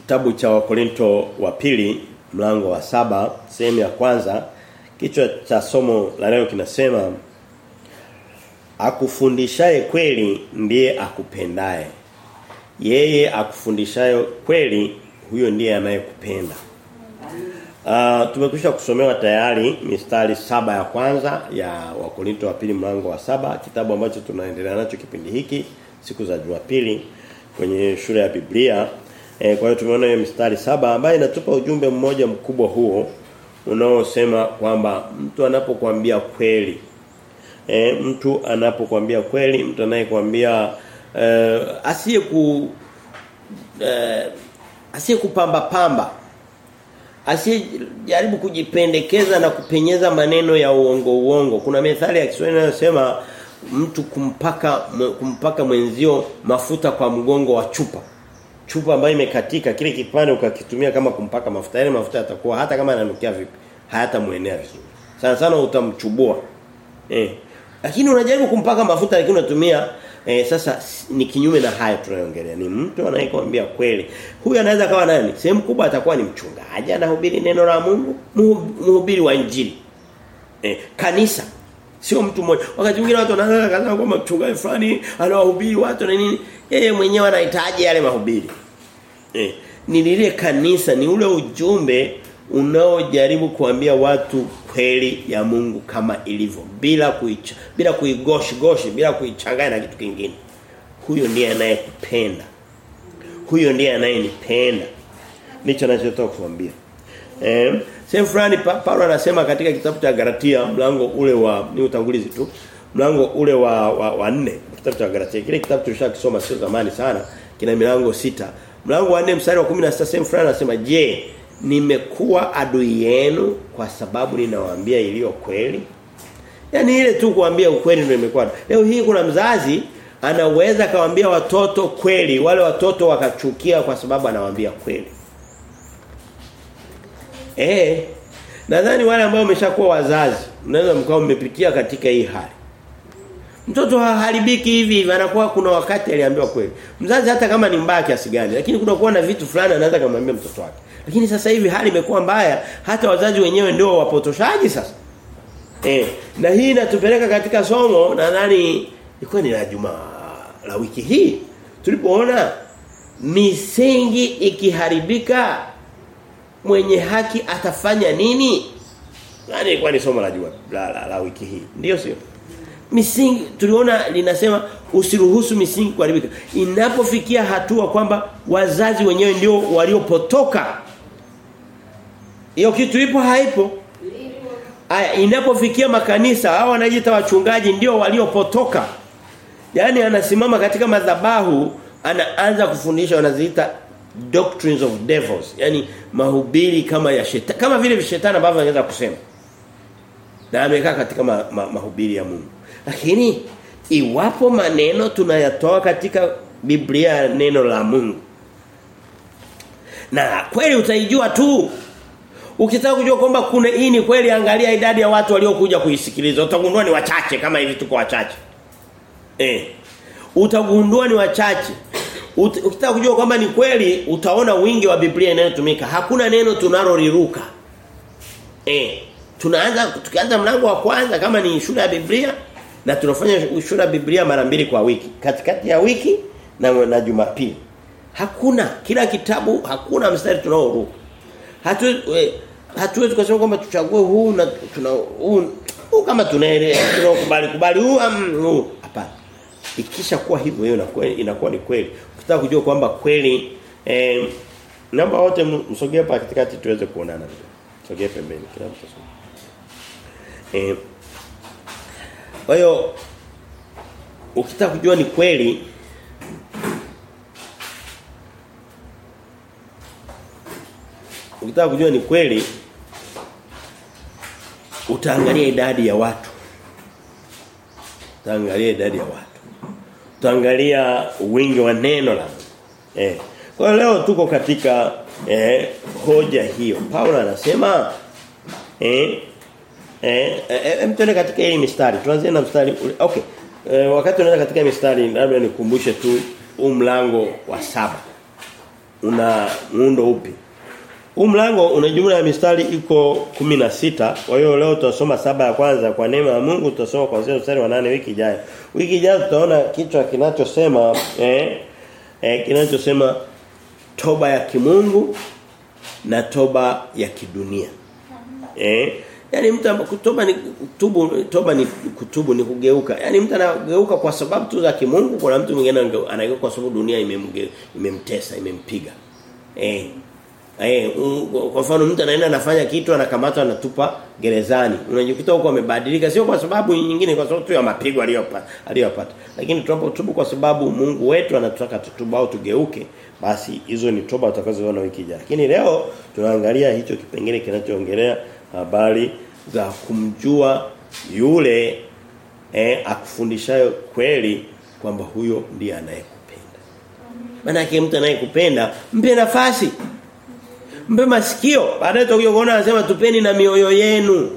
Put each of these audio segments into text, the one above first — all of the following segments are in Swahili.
kitabu cha Wakorinto wa pili mlango wa saba sehemu ya kwanza. Kichwa cha somo la leo kinasema akufundishaye kweli ndiye akupendaye. Yeye akufundishaye kweli huyo ndiye anayekupenda. Uh, tumekwisha kusomewa tayari mistari saba ya kwanza ya Wakorinto wa pili mlango wa saba kitabu ambacho tunaendelea nacho kipindi hiki siku za Jumapili kwenye shule ya Biblia. E, kwa hiyo tumeona hiyo mistari saba ambayo inatupa ujumbe mmoja mkubwa huo unaosema kwamba mtu anapokuambia kweli e, mtu anapokuambia kweli mtu anayekwambia e, asiye ku e, asiye kupamba pamba asijaribu kujipendekeza na kupenyeza maneno ya uongo uongo. Kuna methali ya Kiswahili inayosema mtu kumpaka kumpaka mwenzio mafuta kwa mgongo wa chupa. Chupa ambayo imekatika kile kipande ukakitumia kama kumpaka mafuta. Yale mafuta yatakuwa hata kama yananukia vipi hayatamuenea vizuri. Sana sana utamchubua. Eh. Lakini unajaribu kumpaka mafuta lakini unatumia Eh, sasa ni kinyume na hayo tunayoongelea. Ni mtu anayekwambia kweli. Huyu anaweza kawa nani? Sehemu kubwa atakuwa ni mchungaji anahubiri neno la Mungu, mhubiri wa injili. Eh, kanisa sio mtu mmoja. Wakati mwingine watu wanaanza kaza kwamba mchungaji fulani anawahubiri watu na nini? Yeye mwenyewe anahitaji yale mahubiri. Eh, ni lile kanisa, ni ule ujumbe unaojaribu kuambia watu kweli ya Mungu kama ilivyo bila kuicha bila kuigoshi goshi bila kuichanganya na kitu kingine huyo ndiye anayekupenda huyo ndiye anayenipenda nicho ninachotaka kuambia eh sehemu fulani pa, Paulo anasema katika kitabu cha Galatia mlango ule wa ni utangulizi tu mlango ule wa wa, wa nne kitabu cha Galatia kile kitabu tulishakisoma sio zamani sana kina milango sita mlango wa 4 mstari wa 16 sehemu fulani anasema je nimekuwa adui yenu kwa sababu ninawaambia iliyo kweli Yaani ile tu kuambia ukweli ndio imekuwa. Leo hii kuna mzazi anaweza kawaambia watoto kweli, wale watoto wakachukia kwa sababu anawaambia kweli. Eh. Nadhani wale ambao wameshakuwa wazazi, mnaweza mkao mmepitia katika hii hali. Mtoto haharibiki hivi hivi anakuwa kuna wakati aliambiwa kweli. Mzazi hata kama ni mbaya kiasi gani, lakini kuna kuwa na vitu fulani anaweza kumwambia mtoto wake. Lakini sasa hivi hali imekuwa mbaya, hata wazazi wenyewe ndio wapotoshaji sasa. Eh, na hii inatupeleka katika somo nadhani ilikuwa ni la juma la wiki hii tulipoona misingi ikiharibika mwenye haki atafanya nini? Nani ilikuwa ni somo la jua la, la, la wiki hii. Ndio sio? Misingi tuliona linasema usiruhusu misingi kuharibika. Inapofikia hatua kwamba wazazi wenyewe ndio waliopotoka. Hiyo kitu ipo haipo? Aya inapofikia makanisa hao wanajiita wachungaji ndio waliopotoka. Yaani anasimama katika madhabahu anaanza kufundisha wanaziita doctrines of devils. yani mahubiri kama ya shetani kama vile shetani ambavyo anaweza kusema. Na amekaa katika ma, ma, mahubiri ya Mungu. Lakini iwapo maneno tunayatoa katika Biblia neno la Mungu. Na kweli utaijua tu Ukitaka kujua kwamba kuna hii ni kweli angalia idadi ya watu waliokuja kuisikiliza. Utagundua ni wachache kama hivi tuko wachache. Eh. Utagundua ni wachache. Ukitaka kujua kwamba ni kweli utaona wingi wa Biblia inayotumika. Hakuna neno tunaloliruka. Eh. Tunaanza tukianza mlango wa kwanza kama ni shule ya Biblia na tunafanya shule ya Biblia mara mbili kwa wiki. Katikati ya wiki na na Jumapili. Hakuna kila kitabu hakuna mstari tunaoruka. Hatu hatuwezi kusema kwamba tuchague huu na tuna huu, huu kama tunaelewa tunakubali kubali huu huu hapana ikisha kuwa hivyo hiyo inakuwa inakuwa ni kweli ukitaka kujua kwamba kweli eh namba wote msogee hapa katikati tuweze kuonana sogee pembeni kila mtu eh kwa hiyo ukitaka kujua ni kweli ukitaka kujua ni kweli utaangalia idadi ya watu. Utaangalia idadi ya watu utaangalia wingi wa neno la eh. Kwa leo tuko katika eh, hoja hiyo. Paulo anasema eh eh, eh mtende katika hii mistari. Tuanze na mstari okay. Eh, wakati tunaenda katika mistari labda nikumbushe tu huu mlango wa saba. Una muundo upi? Huu mlango una jumla ya mistari iko sita Kwa hiyo leo tutasoma saba ya kwanza kwa neema ya Mungu tutasoma kuanzia mstari wa nane wiki ijayo. Wiki ijayo tutaona kichwa kinachosema eh, eh kinachosema toba ya kimungu na toba ya kidunia. Eh? Yaani mtu kutoba ni kutubu toba ni kutubu ni kugeuka. Yaani mtu anageuka kwa sababu tu za kimungu kuna mtu mwingine anageuka kwa sababu dunia imemtesa, imempiga. Eh. Eh, kwa mfano mtu anaenda anafanya kitu anakamatwa anatupa gerezani. Unajikuta huko amebadilika sio kwa sababu nyingine kwa sababu tu ya mapigo aliyopata aliyopata. Lakini tunapotubu kwa sababu Mungu wetu anataka tutubu au tugeuke, basi hizo ni toba utakazoona wiki ijayo. Lakini leo tunaangalia hicho kipengele kinachoongelea habari za kumjua yule eh, akufundishayo kweli kwamba huyo ndiye anayekupenda. Maana yake mtu anayekupenda mpe nafasi. Mpe masikio. Baadaye tutakuja kuona anasema tupeni na mioyo yenu.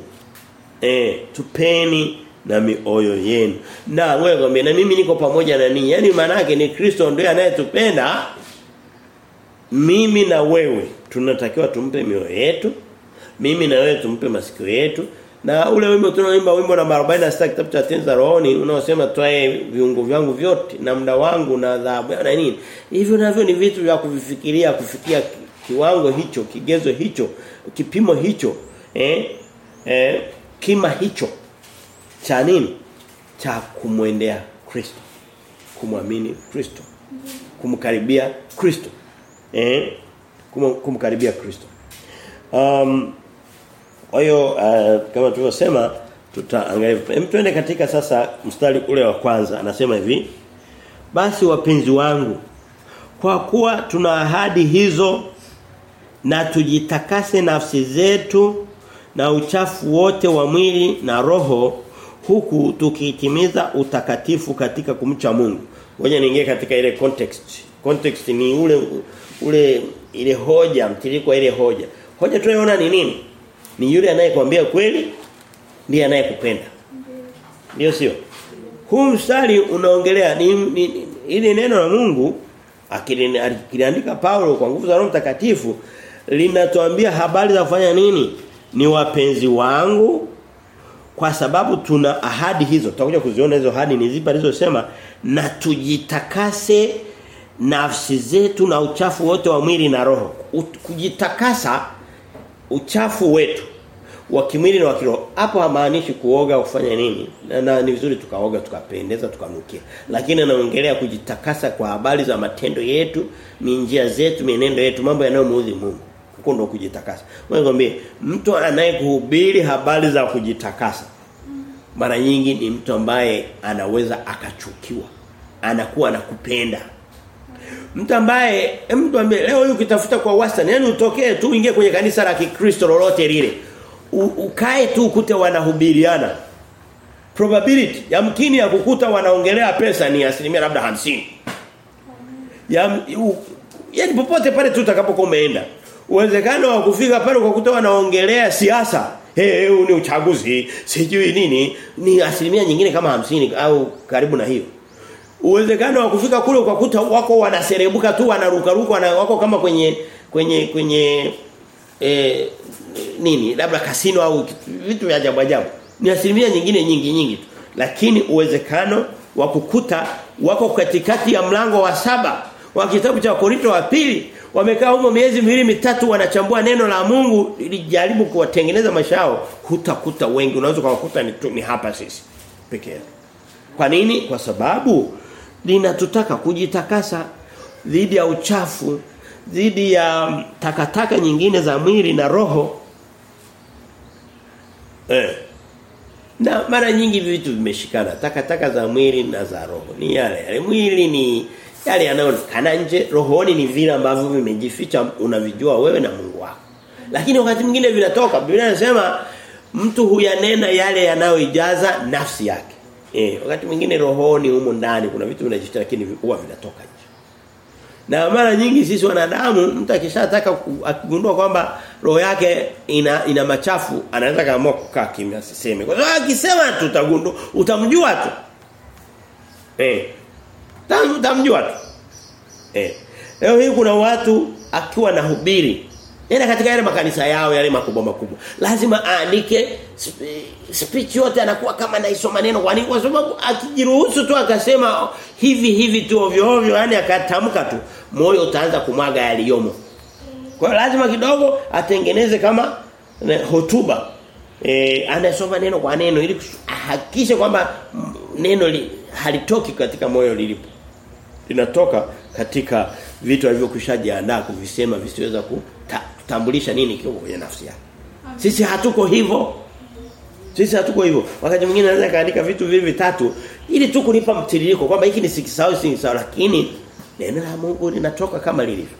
Eh, tupeni na mioyo yenu. Na wewe kwambie na mimi niko pamoja na ninyi. Yaani maana yake ni Kristo ndiye anayetupenda. Mimi na wewe tunatakiwa tumpe mioyo yetu. Mimi na wewe tumpe masikio yetu. Na ule wimbo tunaoimba wimbo namba 46 kitabu cha Tenza Rohoni unaosema twae viungo vyangu vyote na muda wangu na adhabu na nini. Hivyo navyo ni vitu vya kuvifikiria kufikia kiwango hicho, kigezo hicho, kipimo hicho, eh, eh kima hicho cha nini? Cha kumwendea Kristo. Kumwamini Kristo. Kumkaribia Kristo. Eh? Kum, kumkaribia Kristo. Um kwa hiyo uh, kama tulivyosema tutaangalia hem tuende katika sasa mstari ule wa kwanza anasema hivi basi wapenzi wangu kwa kuwa tuna ahadi hizo na tujitakase nafsi zetu na uchafu wote wa mwili na roho huku tukitimiza utakatifu katika kumcha Mungu. Ngoja niingie katika ile context. Context ni ule ule ile hoja, mtiriko ile hoja. Hoja tunayoona ni nini? Ni yule anayekwambia kweli ndiye anayekupenda. Ndio sio? Huu mstari unaongelea ni, ni, ni ili neno la Mungu akiliandika Paulo kwa nguvu za Roho Mtakatifu linatuambia habari za kufanya nini? Ni wapenzi wangu kwa sababu tuna ahadi hizo. Tutakuja kuziona hizo ahadi ni zipi alizosema na tujitakase nafsi zetu na uchafu wote wa mwili na roho. Kujitakasa uchafu wetu wa kimwili na wa kiroho. Hapo hamaanishi kuoga kufanya nini? Na, na ni vizuri tukaoga tukapendeza tukanukia. Lakini anaongelea kujitakasa kwa habari za matendo yetu, njia zetu, mienendo yetu, mambo yanayomuudhi Mungu. Huko ndo kujitakasa. Wewe mtu anayekuhubiri habari za kujitakasa mara nyingi ni mtu ambaye anaweza akachukiwa. Anakuwa anakupenda. Mtu ambaye mtu ambaye leo huyu ukitafuta kwa wastani yani utokee tu uingie kwenye kanisa la Kikristo lolote lile. Ukae tu ukute wanahubiriana. Probability yamkini ya kukuta wanaongelea pesa ni asilimia labda hamsini Ya yani popote pale tu utakapokuwa umeenda. Uwezekano wa kufika pale ukakuta wanaongelea siasa. Eh hey, ni uchaguzi, sijui nini, ni asilimia nyingine kama hamsini au karibu na hiyo. Uwezekano wa kufika kule ukakuta wako wanaserebuka tu wanarukaruka wana, wako kama kwenye kwenye kwenye e, nini labda kasino au vitu vya ajabu ajabu. Ni asilimia nyingine nyingi nyingi tu. Lakini uwezekano wa kukuta wako katikati ya mlango wa saba wa kitabu cha Korinto wa pili wamekaa huko miezi miwili mitatu wanachambua neno la Mungu ili jaribu kuwatengeneza maisha yao. Hutakuta wengi unaweza kuwakuta ni, ni hapa sisi pekee kwa nini? Kwa sababu linatutaka kujitakasa dhidi ya uchafu dhidi ya takataka nyingine za mwili na roho. Eh. Na mara nyingi vitu vimeshikana takataka za mwili na za roho. Ni yale yale. Mwili ni yale yanayoonekana nje rohoni ni vile ambavyo vimejificha unavijua wewe na Mungu wako lakini wakati mwingine vinatoka Biblia inasema mtu huyanena yale yanayoijaza nafsi yake Eh, wakati mwingine rohoni humo ndani kuna vitu vinajificha lakini huwa vinatoka nje. Na mara nyingi sisi wanadamu mtu akishataka akigundua kwamba roho yake ina ina machafu anaweza kaamua kukaa kimya asiseme. Kwa sababu akisema tutagundua utamjua tu. Eh. Tam, tamjua tu. Eh. Leo hii kuna watu akiwa na hubiri Nenda katika yale makanisa yao yale makubwa makubwa. Lazima aandike speech yote anakuwa kama naisoma neno kwa nini? Kwa sababu akijiruhusu tu akasema hivi hivi tu ovyo ovyo yani akatamka tu moyo utaanza kumwaga yaliyomo. Kwa hiyo lazima kidogo atengeneze kama ne, hotuba. Eh anasoma neno kwa neno ili ahakikishe kwamba neno li, halitoki katika moyo lilipo. Linatoka katika vitu alivyokushajiandaa kuvisema visiweza kutambulisha nini kiko kwenye nafsi yake. Sisi hatuko hivyo. Sisi hatuko hivyo. Wakati mwingine anaweza kaandika vitu vivi vitatu ili tu kunipa mtiririko kwamba hiki ni sikisawi si sawa lakini neno la Mungu linatoka kama lilivyo.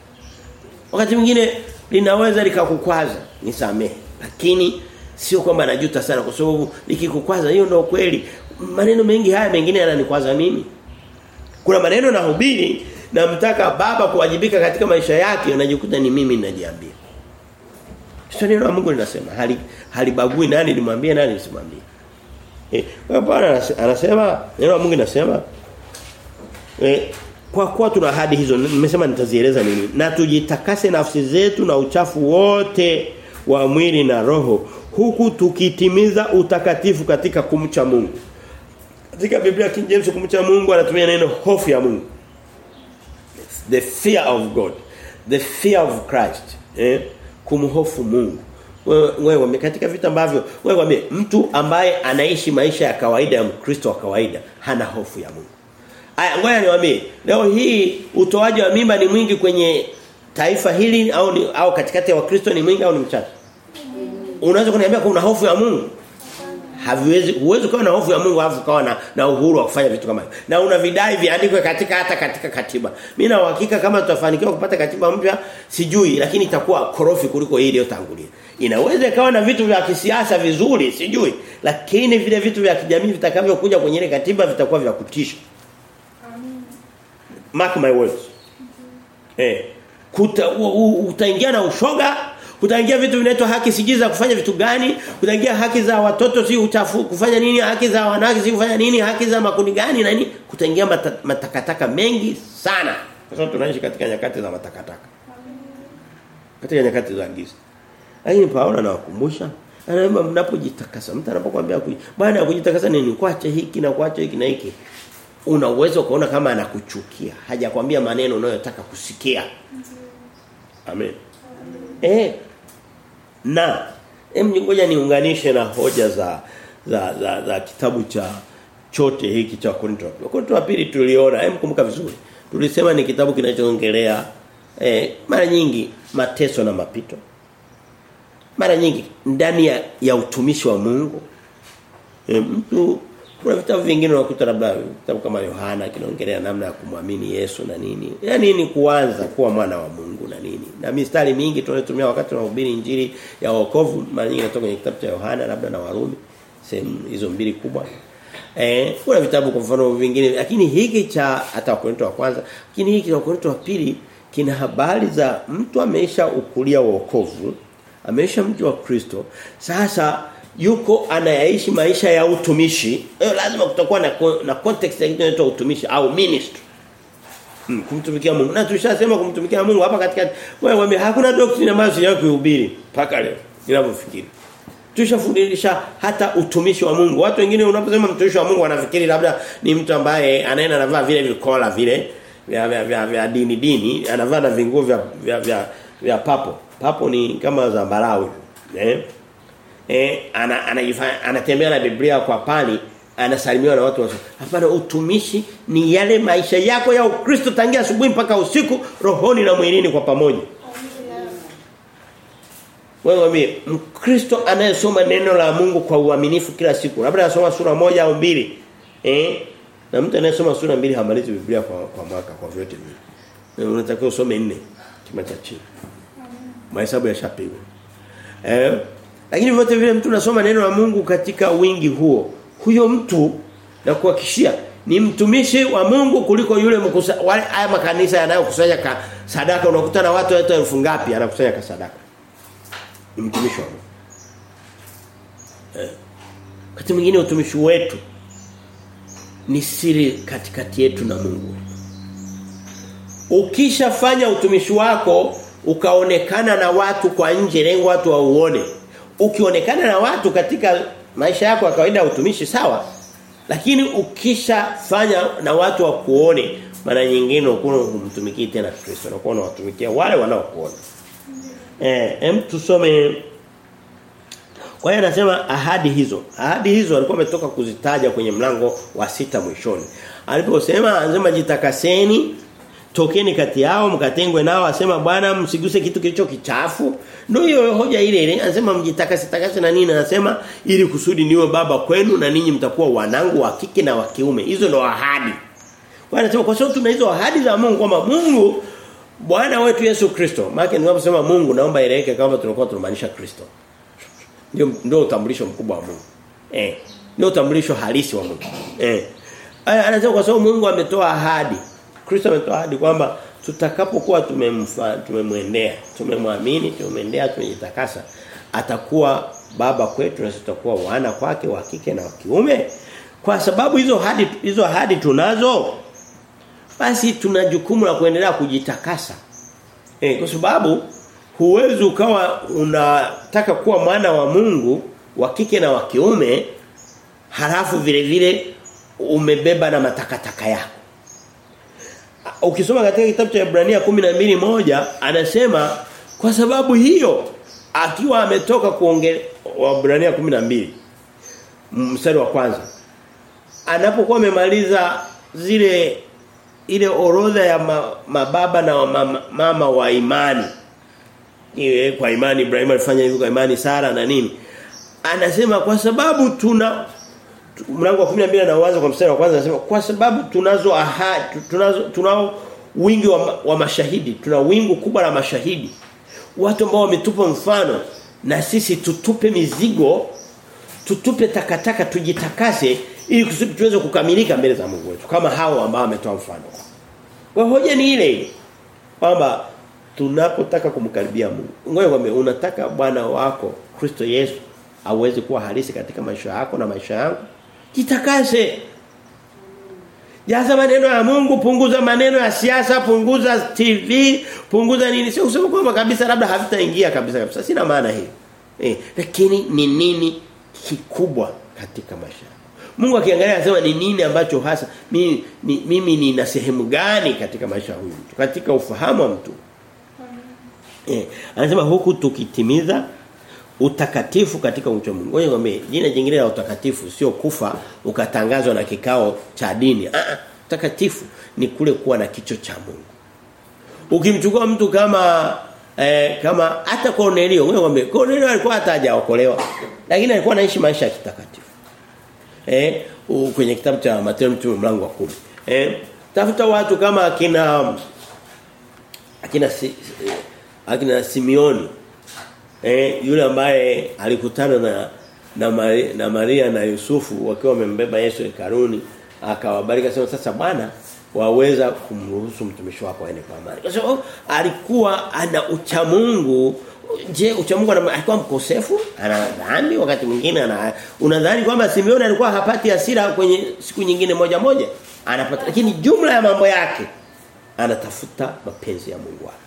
Wakati mwingine linaweza likakukwaza, nisamehe. Lakini sio kwamba najuta sana kwa sababu nikikukwaza hiyo ndio kweli. Maneno mengi haya mengine yananikwaza mimi. Kuna maneno na hubiri na mtaka baba kuwajibika katika maisha yake unajikuta ni mimi ninajiambia. Sio neno la Mungu linasema hali halibagui nani nimwambie nani nisimwambie. Eh, Bwana anasema neno la Mungu linasema eh, kwa kuwa tuna ahadi hizo nimesema nitazieleza nini na tujitakase nafsi zetu na uchafu wote wa mwili na roho huku tukitimiza utakatifu katika kumcha Mungu. Katika Biblia King James kumcha Mungu anatumia neno hofu ya Mungu. The fear of God. The fear of Christ. Eh? Kumhofu Mungu. Wewe katika vitu ambavyo wewe wame mtu ambaye anaishi maisha ya kawaida ya Mkristo wa kawaida hana hofu ya Mungu. Aya ngoja niwaambie leo hii utoaji wa mimba ni mwingi kwenye taifa hili au ni, au katikati ya Wakristo ni mwingi au ni mchache? Unaweza kuniambia kuna hofu ya Mungu? Haviwezi uwezo kuwa na hofu ya Mungu alafu kwa na, na uhuru wa kufanya vitu kama hivyo. Na unavidai viandikwe katika hata katika katiba. Mimi na uhakika kama tutafanikiwa kupata katiba mpya sijui lakini itakuwa korofi kuliko hii iliyotangulia. Inaweza ikawa na vitu vya kisiasa vizuri sijui lakini vile vitu vya kijamii vitakavyokuja kwenye ile katiba vitakuwa vya kutisha. Mark my words. Mm -hmm. Eh. Kuta, utaingia na ushoga utaingia vitu vinaitwa haki sijui za kufanya vitu gani. Utaingia haki za watoto si utafu kufanya nini haki za wanawake si kufanya nini haki za makundi gani na nini. Kutaingia mata, matakataka mengi sana. Kwa sababu tunaishi katika nyakati za matakataka. Katika nyakati za giza. Lakini Paulo anawakumbusha. Anaomba mnapojitakasa mtu anapokuambia bwana kujitakasa nini kuacha hiki na kuacha hiki na hiki. Una uwezo kuona kama anakuchukia. Hajakwambia maneno unayotaka kusikia. Amen. Eh na hem ngoja niunganishe na hoja za za za, za kitabu cha chote hiki cha Korinto. Korinto pili tuliona, hem kumbuka vizuri. Tulisema ni kitabu kinachoongelea eh mara nyingi mateso na mapito. Mara nyingi ndani ya, ya utumishi wa Mungu. E, mtu kuna vitabu vingine unakuta labda vitabu kama Yohana kinaongelea namna ya kumwamini Yesu na nini. Yaani ni kuanza kuwa mwana wa Mungu na nini. Na mistari mingi tunayotumia wakati tunahubiri injili ya wokovu mara nyingi inatoka kwenye kitabu cha Yohana labda na Warumi. Sehemu hizo mbili kubwa. Eh, kuna vitabu kwa mfano vingine lakini hiki cha hata Wakorintho wa kwanza, lakini hiki cha Wakorintho wa pili kina habari za mtu ameisha ukulia wokovu, ameisha mtu wa Kristo. Sasa yuko anayaishi maisha ya utumishi. Eh, lazima kutakuwa na na context ya kitu inaitwa utumishi au ministry. Hmm, kumtumikia Mungu. Na tulishasema kumtumikia Mungu hapa katika wewe hakuna doctrine ambayo sijawahi kuhubiri mpaka leo ninavyofikiri. Tushafundisha hata utumishi wa Mungu. Watu wengine unaposema mtumishi wa Mungu wanafikiri labda ni mtu ambaye anaenda anavaa vile vikola vile vya vya, vya, vya dini dini anavaa na vinguo vya vya, vya, vya papo. Papo ni kama zambarau. Eh eh ana ana, anatembea na Biblia kwa pali anasalimiwa na watu wote. Hapana utumishi ni yale maisha yako ya Ukristo tangia asubuhi mpaka usiku rohoni na mwilini kwa pamoja. Wewe mimi Mkristo anayesoma neno la Mungu kwa uaminifu kila siku. Labda anasoma sura moja au mbili. Eh? Na mtu anayesoma sura mbili hamalizi Biblia kwa, kwa mwaka kwa vyote vile. Unatakiwa usome nne kima cha chini. Mahesabu yashapigwa. Eh? Lakini vyote vile mtu nasoma neno la Mungu katika wingi huo. Huyo mtu na kuhakishia ni mtumishi wa Mungu kuliko yule mkusa wale haya makanisa yanayokusanya ka sadaka unakuta na watu hata elfu ngapi anakusanya ka sadaka. Ni mtumishi wa Mungu. Eh. Wakati mwingine utumishi wetu ni siri katikati yetu na Mungu. ukishafanya utumishi wako ukaonekana na watu kwa nje lengo watu wauone ukionekana na watu katika maisha yako ya kawaida ya utumishi sawa lakini ukishafanya na watu wakuone mara nyingine unakuwa humtumikii tena Kristo unakuwa unawatumikia wale wanaokuona. Eh hem tusome. Kwa hiyo anasema ahadi hizo. Ahadi hizo alikuwa ametoka kuzitaja kwenye mlango wa sita mwishoni. Aliposema anasema jitakaseni tokeni kati yao mkatengwe nao asema bwana msiguse kitu kilicho kichafu. Ndio hiyo hoja ile ile anasema mjitakase takase na nini? Anasema ili kusudi niwe baba kwenu na ninyi mtakuwa wanangu wa kike na wa kiume. Hizo ndo ahadi. Kwa anasema kwa sababu tuna hizo ahadi za Mungu kwamba Mungu Bwana wetu Yesu Kristo. Maana ninaposema Mungu naomba ileke kama tunakuwa tunamaanisha Kristo. Ndio ndio utambulisho mkubwa wa Mungu. Eh ndio utambulisho halisi wa Mungu. Eh anasema kwa sababu Mungu ametoa ahadi Kristo ametoa kwamba tutakapokuwa tumemfa tumemwendea, tumemwamini, tumemwendea, tumejitakasa, atakuwa baba kwetu na tutakuwa wana kwake wa kike na wa kiume. Kwa sababu hizo hadi hizo ahadi tunazo basi tuna jukumu la kuendelea kujitakasa. Eh kwa sababu huwezi ukawa unataka kuwa mwana wa Mungu wa kike na wa kiume halafu vile vile umebeba na matakataka yako ukisoma katika kitabu cha Ibrania 12:1 anasema kwa sababu hiyo akiwa ametoka kuongea Waebrania 12 mstari wa kwanza anapokuwa amemaliza zile ile orodha ya ma, mababa na wa mama, mama wa imani. Iwe, kwa imani Ibrahim alifanya hivyo kwa imani Sara na nini. Anasema kwa sababu tuna mlango wa 12 na uanza kwa mstari wa kwanza anasema kwa sababu tunazo ahadi tunazo tunao wingi wa, wa mashahidi tuna wingu kubwa la mashahidi watu ambao wametupa mfano na sisi tutupe mizigo tutupe takataka tujitakase ili kusudi tuweze kukamilika mbele za Mungu wetu kama hao ambao wametoa mfano. Kwa hoja ni ile kwamba tunapotaka kumkaribia Mungu ngoja kwambie unataka bwana wako Kristo Yesu aweze kuwa halisi katika maisha yako na maisha yangu jitakase Jaza maneno ya Mungu, punguza maneno ya siasa, punguza TV, punguza nini. Sio kusema kwamba kabisa labda havitaingia kabisa kabisa. Sina maana hiyo. Eh, lakini ni nini kikubwa katika maisha Mungu akiangalia anasema ni nini ambacho hasa mimi ni, mimi nina sehemu gani katika maisha huyu mtu, katika ufahamu wa mtu. Eh, anasema huku tukitimiza utakatifu katika ucha Mungu. Ngoja nikwambie, jina jingine la utakatifu sio kufa ukatangazwa na kikao cha dini. Ah, ah, utakatifu ni kule kuwa na kicho cha Mungu. Ukimchukua mtu kama eh, kama hata Cornelio, wewe nikwambie, Cornelio alikuwa hata hajaokolewa, lakini alikuwa anaishi maisha ya kitakatifu. Eh, kwenye kitabu cha Mathayo mtume mlango wa 10. Eh, tafuta watu kama akina akina akina Simeoni eh, yule ambaye alikutana na na Maria, na Maria na Yusufu wakiwa wamembeba Yesu hekaluni akawabariki sema sasa bwana waweza kumruhusu mtumishi wako aende kwa amani. Kwa sababu alikuwa ana uchamungu. Je uchamungu alikuwa mkosefu? Ana dhambi wakati mwingine ana unadhani kwamba Simeoni alikuwa hapati hasira kwenye siku nyingine moja moja? Anapata lakini jumla ya mambo yake anatafuta mapenzi ya Mungu wake.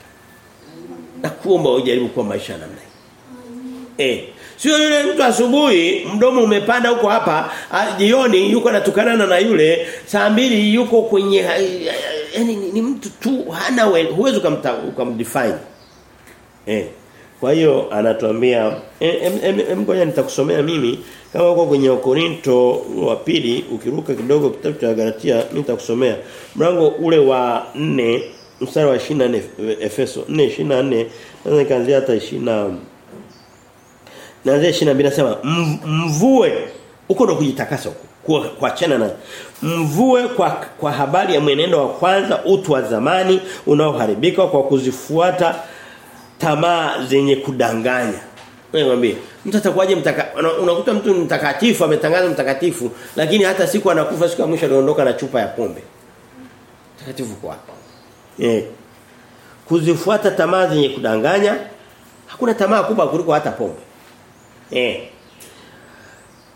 Na kuomba ujaribu kwa maisha namna Eh. Sio yule mtu asubuhi mdomo umepanda huko hapa jioni yuko anatukanana na yule saa mbili yuko kwenye yani ni, ni mtu tu hana huwezi ukamdefine. Eh. Kwa hiyo anatuambia ngoja nitakusomea mimi kama uko kwenye Korinto wa pili ukiruka kidogo kitabu cha Galatia mimi nitakusomea mlango ule wa 4 mstari wa 24 Efeso 4:24 naweza nikaanzia hata 20 Naanzia 22 nasema mvue huko ndo kujitakasa huko kuachana na mvue kwa kwa habari ya mwenendo wa kwanza utu wa zamani unaoharibika kwa kuzifuata tamaa zenye kudanganya. Nikwambie, mtu atakuwaje mtaka unakuta mtu mtakatifu ametangaza mtakatifu lakini hata siku anakufa siku ya mwisho anaondoka na chupa ya pombe. Mtakatifu kwa Eh. Kuzifuata tamaa zenye kudanganya hakuna tamaa kubwa kuliko hata pombe. Eh.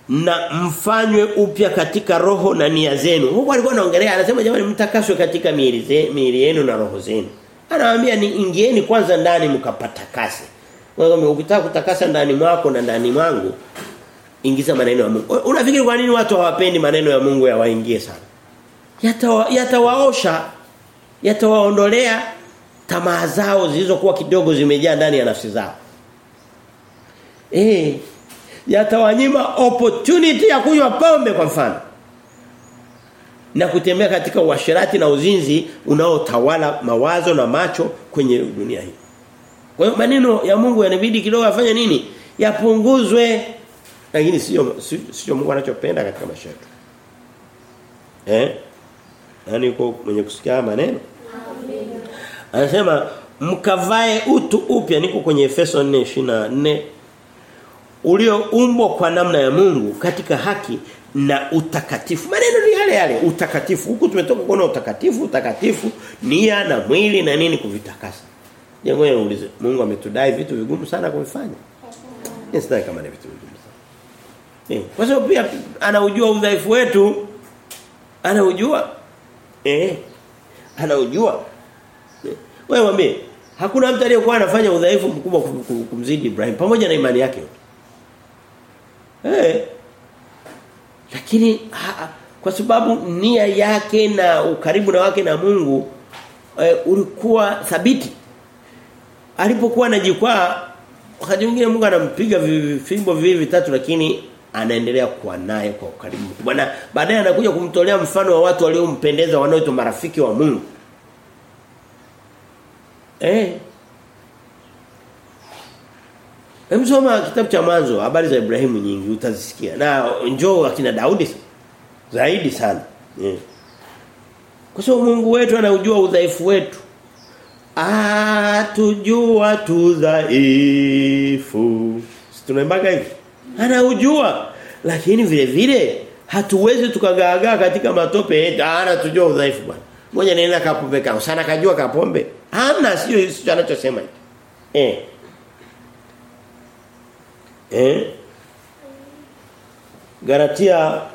na mfanywe upya katika roho na nia zenu. Huko alikuwa anaongelea anasema jamani mtakaswe katika miili zenu, miili yenu na roho zenu. Anawaambia ni ingieni kwanza ndani mkapatakase. Wewe ukitaka kutakasa ndani mwako na ndani mwangu ingiza maneno ya Mungu. Unafikiri kwa nini watu hawapendi maneno ya Mungu yawaingie sana? Yatawa, yatawaosha yatawaondolea tamaa zao zilizokuwa kidogo zimejaa ndani ya nafsi zao. Eh yatawanyima opportunity ya kunywa pombe kwa mfano. Na kutembea katika uasherati na uzinzi unaotawala mawazo na macho kwenye dunia hii. Kwa hiyo maneno ya Mungu yanabidi kidogo afanye nini? Yapunguzwe. Lakini sio sio Mungu anachopenda katika maisha yetu. Eh? Yaani uko mwenye kusikia maneno? Anasema mkavae utu upya niko kwenye Efeso 4:24 ulioumbwa kwa namna ya Mungu katika haki na utakatifu. Maneno ni yale yale, utakatifu. Huku tumetoka kuona utakatifu, utakatifu, nia na mwili na nini kuvitakasa. Je, ngoja niulize, Mungu ametudai vitu vigumu sana kuvifanya? Yes, kama ni vitu vigumu sana. Eh, kwa sababu pia anaujua udhaifu wetu. Anaujua. Eh. Anaujua. Eh. Wewe mwambie, hakuna mtu aliyekuwa anafanya udhaifu mkubwa kumzidi Ibrahim pamoja na imani yake. Eh. Lakini ha, kwa sababu nia yake na ukaribu na wake na Mungu eh, ulikuwa thabiti. Alipokuwa anajikwaa wakati mwingine Mungu anampiga fimbo vivi vitatu lakini anaendelea kuwa naye kwa ukaribu. Bwana baadaye anakuja kumtolea mfano wa watu waliompendeza wanaoitwa marafiki wa Mungu. Eh. Emsoma kitabu cha mwanzo habari za Ibrahimu nyingi utazisikia. Na njoo akina Daudi zaidi sana. Yeah. Kwa sababu Mungu wetu anaujua udhaifu wetu. Atujua tudhaifu. Tunaimbaga hivi. Anaujua. Lakini vile vile hatuwezi tukagaagaa katika matope yetu. Anatujua udhaifu bwana. Ngoja nienda kapombe kama Sana kajua kapombe. Hana sio hicho anachosema. Eh. Eh? Galatia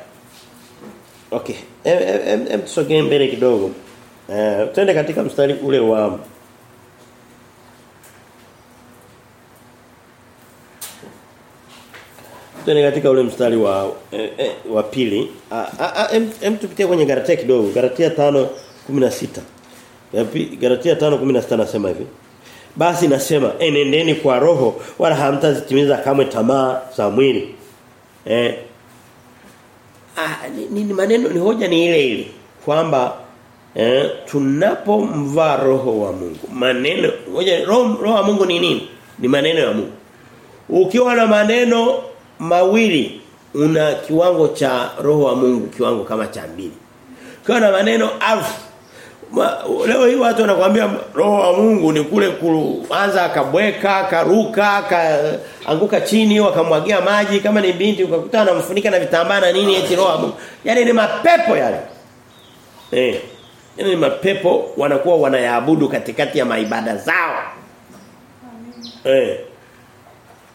Okay. Em em, em tusogee mbele kidogo. Eh, twende katika mstari ule wa Twende katika ule mstari wa eh, eh, wa pili. Ah, ah, Em, em tupitie kwenye Galatia kidogo. Galatia 5:16. Galatia 5:16 nasema hivi. Basi nasema enendeni kwa roho wala hamtazitimiza kamwe tamaa za mwili. Eh ah, ni, ni maneno ni hoja ni ile ile kwamba eh tunapomvaa roho wa Mungu. Maneno hoja roho, roho wa Mungu ni nini? Ni maneno ya Mungu. Ukiwa na maneno mawili una kiwango cha roho wa Mungu kiwango kama cha mbili. Ukiwa na maneno alfu Ma, leo hii watu wanakuambia roho wa Mungu ni kule kuanza akabweka, akaruka, akaanguka chini, wakamwagia maji kama ni binti ukakuta anamfunika na vitambaa na nini eti roho wa Mungu. Yaani ni mapepo yale. Eh. Yaani ni mapepo wanakuwa wanayaabudu katikati ya maibada zao. Amen. Eh.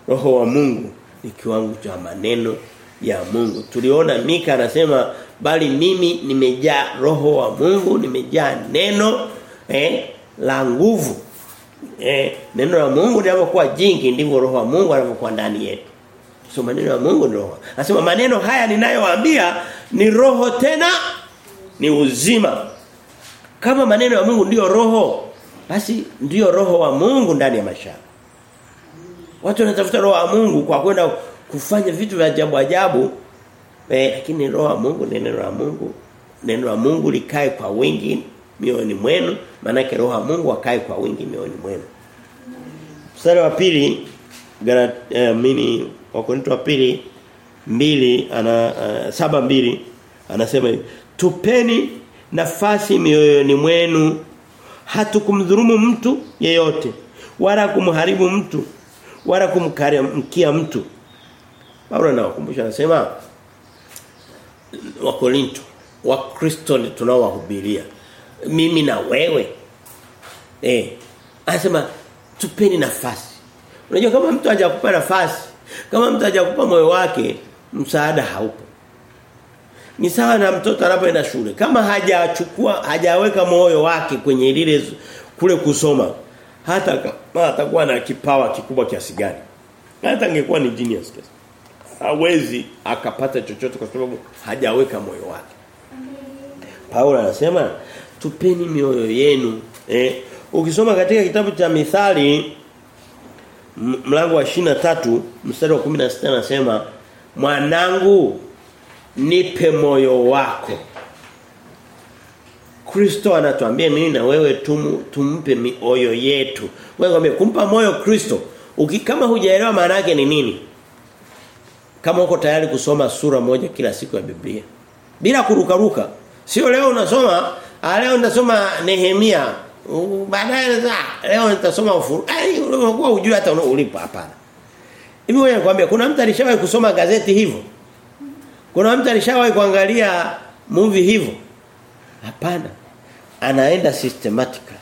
Roho wa Mungu ni kiwango cha maneno ya Mungu. Tuliona Mika anasema bali mimi nimejaa roho wa Mungu, nimejaa neno eh la nguvu. Eh neno la Mungu linapokuwa jingi ndivyo roho wa Mungu anapokuwa ndani yetu. So maneno ya Mungu ni roho. Anasema maneno haya ninayowaambia ni roho tena ni uzima. Kama maneno ya Mungu ndiyo roho, basi ndiyo roho wa Mungu ndani ya maisha. Watu wanatafuta roho wa Mungu kwa kwenda kufanya vitu vya ajabu ajabu eh, lakini roho wa Mungu ni neno la Mungu. Neno la Mungu likae kwa wingi mioyoni mwenu. Maana roho wa Mungu akae kwa wingi mioyoni mwenu. Mstari wa pili mimi eh, mini wakorinto wa pili mbili ana uh, saba mbili anasema hivi tupeni nafasi mioyoni mwenu. Hatukumdhulumu mtu yeyote wala kumharibu mtu wala kumkaremkia mtu. Paulo anawakumbusha anasema wa Korinto wa Kristo tunaowahubiria mimi na wewe eh anasema tupeni nafasi unajua kama mtu hajakupa nafasi kama mtu hajakupa moyo wake msaada haupo. Ni sawa na mtoto anapoenda shule. Kama hajachukua hajaweka moyo wake kwenye lile kule kusoma hata kama atakuwa na kipawa kikubwa kiasi gani. Hata angekuwa ni genius kiasi. Hawezi akapata chochote kwa sababu hajaweka moyo wake. Paulo anasema tupeni mioyo yenu eh ukisoma katika kitabu cha Mithali mlango wa tatu mstari wa 16 anasema mwanangu nipe moyo wako Kristo anatuambia mimi na wewe tum, tumpe mioyo yetu. Wewe kumpa moyo Kristo. Kama hujaelewa maana yake ni nini? Kama uko tayari kusoma sura moja kila siku ya Biblia. Bila kurukaruka. Sio leo unasoma, leo nitasoma Nehemia. Baadaye leo nitasoma ufuru. Ai unakuwa hujui hata ulipo hapana. Hivi wewe nakwambia kuna mtu alishawahi kusoma gazeti hivyo? Kuna mtu alishawahi kuangalia movie hivyo? Hapana. Anaenda systematically.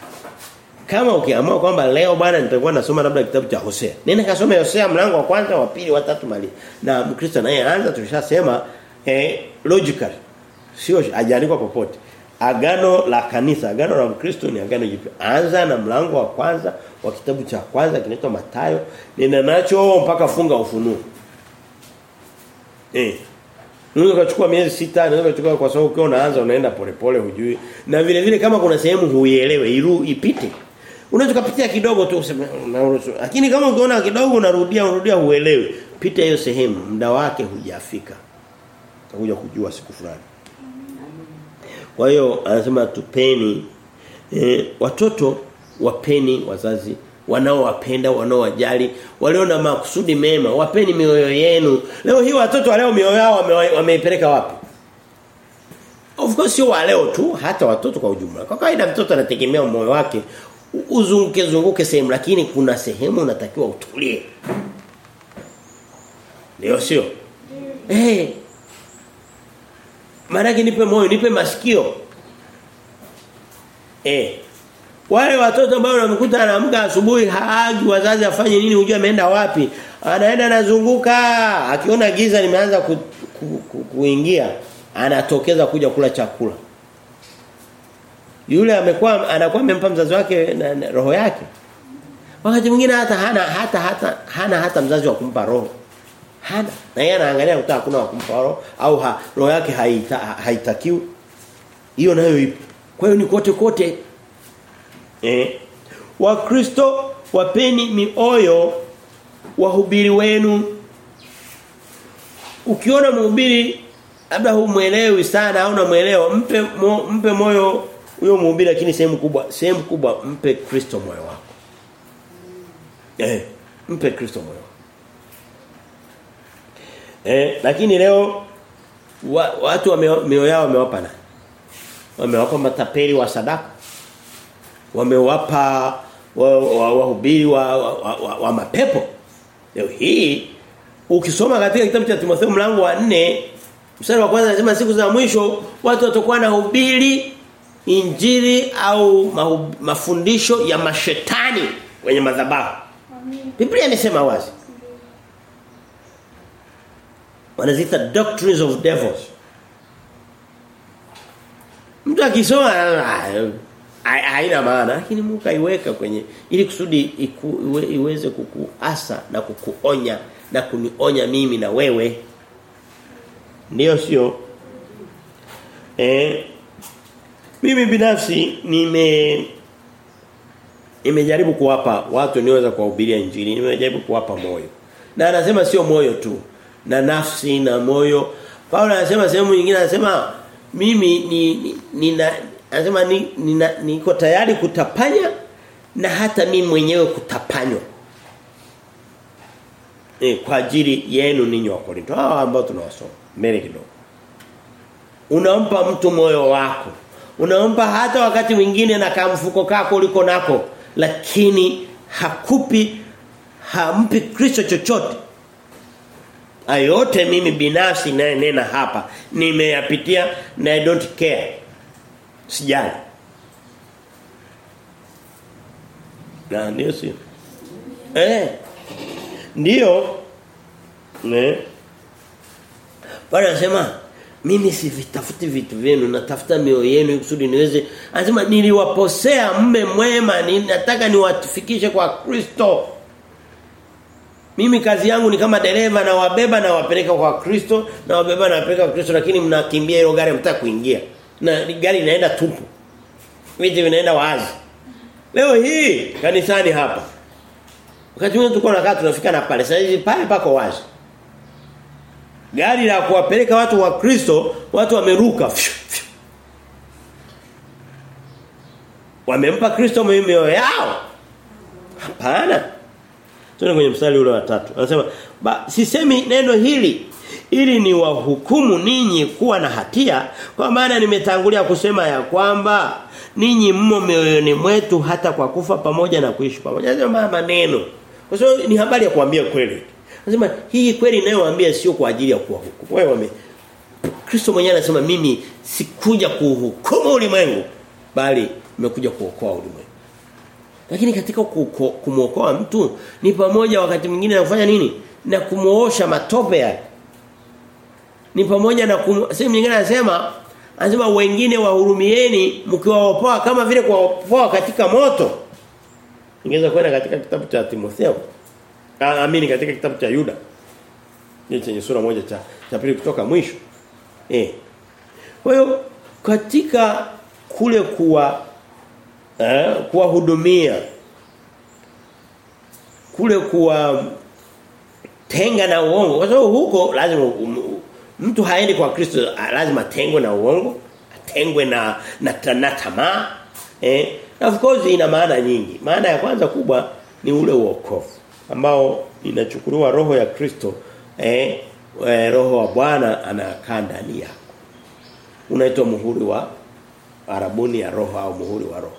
Kama ukiamua kwamba leo bwana nitakuwa nasoma labda kitabu cha Hosea. Nenda kasome Hosea mlango wa kwanza, wa pili, wa tatu mali. Na Mkristo naye anza tulishasema eh logical. Sio hajaandikwa popote. Agano la kanisa, agano la Mkristo ni agano jipya. Anza na mlango wa kwanza wa kitabu cha kwanza kinaitwa Mathayo. Nenda nacho mpaka funga ufunuo. Eh. Unaweza kuchukua miezi sita, unaweza kuchukua kwa sababu ukiwa unaanza unaenda polepole hujui. Na vile vile kama kuna sehemu huielewe, iru ipite. Unaweza kupitia kidogo tu lakini kama ukiona kidogo unarudia unarudia uelewe. Pita hiyo sehemu, muda wake hujafika. Utakuja kujua siku fulani. Kwa hiyo anasema tupeni e, watoto wapeni wazazi wanaowapenda wanaowajali walio na makusudi mema wapeni mioyo yenu leo hii watoto leo mioyo yao wameipeleka wapi of course sio leo tu hata watoto kwa ujumla kwa kawaida mtoto anategemea moyo wake uzunguke zunguke sehemu lakini kuna sehemu unatakiwa utulie ndio sio eh hey. Nipe moyo, nipe masikio. Eh. Wale watoto ambao unamkuta anaamka asubuhi haagi wazazi afanye nini hujua ameenda wapi. Anaenda anazunguka akiona giza limeanza ku, ku, ku, kuingia anatokeza kuja kula chakula. Yule amekuwa anakuwa amempa mzazi wake na, na, roho yake. Wakati mwingine hata hana hata hata hana hata mzazi wa kumpa roho. Hana. Na yeye anaangalia kutaka kuna kumpa roho au ha, roho yake haita, haitakiwi. Hiyo nayo ipo. Kwa hiyo ni kote kote eh Wakristo wapeni mioyo wahubiri wenu. Ukiona mhubiri labda humuelewi sana au unamuelewa mpe mo, mpe moyo huyo mhubiri lakini sehemu kubwa sehemu kubwa mpe Kristo moyo wako. Eh mpe Kristo moyo Eh, lakini leo wa, watu mioyo yao wamewapa nani? Wamewapa matapeli wa sadaka. Wamewapa wahubiri wa, wa, wa, wa, wa mapepo. Leo hii ukisoma katika kitabu cha Timotheo mlango wa 4 mstari wa kwanza anasema siku za mwisho watu watakuwa na hubiri injili au mafundisho ya mashetani kwenye madhabahu. Biblia imesema wazi. wanaziita doctrines of devils. Mtu akisoma haina maana lakini Mungu kaiweka kwenye ili kusudi iku, iwe, iweze kukuasa na kukuonya na kunionya mimi na wewe. ndio sio? Eh mimi binafsi nime nimejaribu kuwapa watu niweza kuwahubiria injili, nimejaribu kuwapa moyo. Na anasema sio moyo tu, na nafsi na moyo. Paulo anasema sehemu nyingine anasema mimi ni, ni nina anasema ni, nina, niko tayari kutapanya na hata mimi mwenyewe kutapanywa. E, kwa ajili yenu ninyi wa Korinto hao ambao tunawasoma mbele kidogo. Unampa mtu moyo wako. Unampa hata wakati mwingine na kamfuko kako uliko nako lakini hakupi hampi Kristo chochote. Ayote mimi binafsi naye nena hapa nimeyapitia na I don't care. Sijali. Na ndio sio eh. Ndio. Ne. Bwana anasema mimi sivitafuti vitu vyenu natafuta mioyo yenu kusudi niweze. Anasema niliwaposea mme mwema ninataka niwafikishe kwa Kristo. Mimi kazi yangu ni kama dereva na wabeba na wapeleka kwa Kristo na wabeba na wapeleka kwa Kristo lakini mnakimbia hilo gari mtaka kuingia. Na gari inaenda tupu. Viti vinaenda wazi. Leo hii kanisani hapa. Wakati mwingine tulikuwa tunakaa tunafika na pale. Sasa hivi pale pako wazi gari la kuwapeleka watu wa Kristo watu wameruka wamempa Kristo mioyo yao hapana Tuende kwenye mstari ule wa tatu. Anasema, sisemi neno hili ili ni wahukumu ninyi kuwa na hatia kwa maana nimetangulia kusema ya kwamba ninyi mmo mioyoni mwetu hata kwa kufa pamoja na kuishi pamoja. Anasema maneno. Kwa sababu ni habari ya kuambia kweli. Anasema hii kweli ninayowaambia sio kwa ajili ya kuwahukumu. Wewe wame Kristo mwenyewe anasema mimi sikuja kuhukumu ulimwengu bali nimekuja kuokoa ulimwengu. Lakini katika kumuokoa mtu ni pamoja wakati mwingine na kufanya nini? Na kumuosha matope yake. Ni pamoja na kum... sehemu nyingine anasema anasema wengine wahurumieni mkiwaopoa kama vile kuwaopoa katika moto. Ingeweza kwenda katika kitabu cha Timotheo. Amini katika kitabu cha Yuda. Ni chenye sura moja cha cha pili kutoka mwisho. Eh. Kwa hiyo katika kule kuwa eh, kuwahudumia kule kuwa tenga na uongo kwa sababu huko lazima mtu haendi kwa Kristo lazima tengwe na uongo atengwe na na, na tamaa eh of course ina maana nyingi maana ya kwanza kubwa ni ule uokovu ambao inachukuliwa roho ya Kristo eh, eh roho wa Bwana anakaa ndani yako unaitwa muhuri wa arabuni ya roho au muhuri wa roho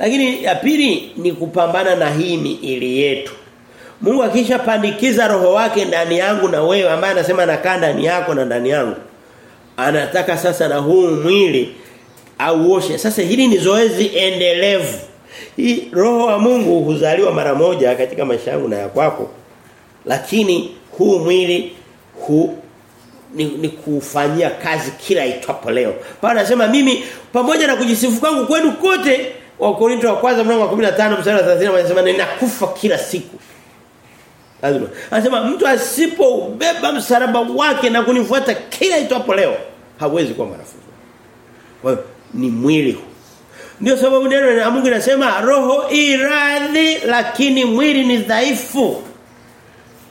lakini ya pili ni kupambana na hii miili yetu. Mungu akishapandikiza roho wake ndani yangu na wewe ambaye anasema anakaa ndani yako na ndani yangu. Anataka sasa na huu mwili auoshe. Sasa hili ni zoezi endelevu. Hii roho wa Mungu huzaliwa mara moja katika maisha yangu na ya kwako. Lakini huu mwili hu ni, ni kufanyia kazi kila itwapo leo. Paulo anasema mimi pamoja na kujisifu kwangu kwenu kote wa Korinto wa kwanza mlango wa 15 mstari wa 30 anasema ninakufa kila siku. Lazima. Anasema mtu asipobeba msalaba wake na kunifuata kila itwapo leo hawezi kuwa mwanafunzi. Kwa hiyo ni mwili. Ndio sababu neno la Mungu linasema roho iradhi lakini mwili ni dhaifu.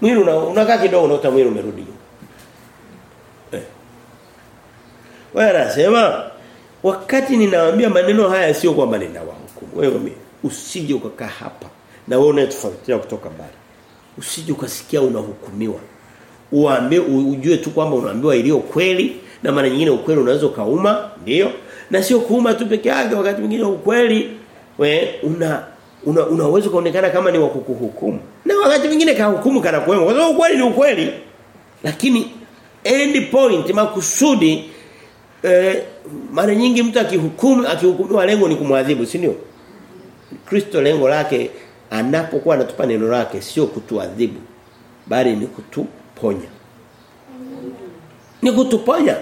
Mwili unakaa kidogo unaota mwili umerudi. Eh. Wewe anasema wakati ninawaambia maneno haya sio kwamba ninawahukumu. Wewe usije ukakaa hapa na wewe unayetufuatilia kutoka mbali. Usije ukasikia unahukumiwa. Uambie ujue tu kwamba unaambiwa iliyo kweli na mara nyingine ukweli unaweza kauma, ndio? Na sio kuuma tu peke yake wakati mwingine ukweli we una una unaweza kuonekana kama ni wakukuhukumu. Na wakati mwingine kahukumu kana kwema. Kwa sababu ukweli ni ukweli. Lakini end point makusudi eh, mara nyingi mtu akihukumu akihukumiwa lengo ni kumwadhibu si ndio Kristo lengo lake anapokuwa anatupa neno lake sio kutuadhibu bali ni kutuponya ni kutuponya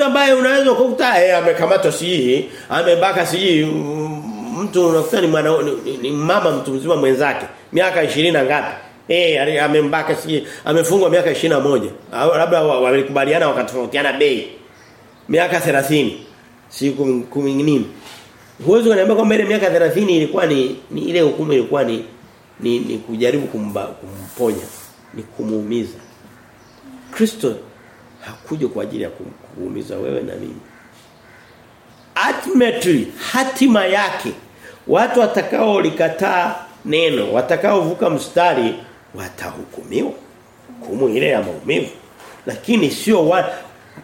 mtu ambaye unaweza kukuta eh amekamatwa si amebaka si mtu unakuta ni, mwana, ni, ni mama mtu mzima mwenzake miaka 20 na ngapi Eh amembaka si amefungwa miaka 21. Labda walikubaliana wakatofautiana bei. Miaka 30. Siku 10 nini. Huwezi kuniambia kwamba ile miaka 30 ilikuwa ni, ni ile hukumu ilikuwa ni ni, ni kujaribu kumba, kumponya, ni kumuumiza. Kristo hakuja kwa ajili ya kuumiza wewe na mimi. Ultimately hatima yake watu watakao likataa neno, watakaovuka mstari watahukumiwa. Hukumu ile ya maumivu. Lakini sio wa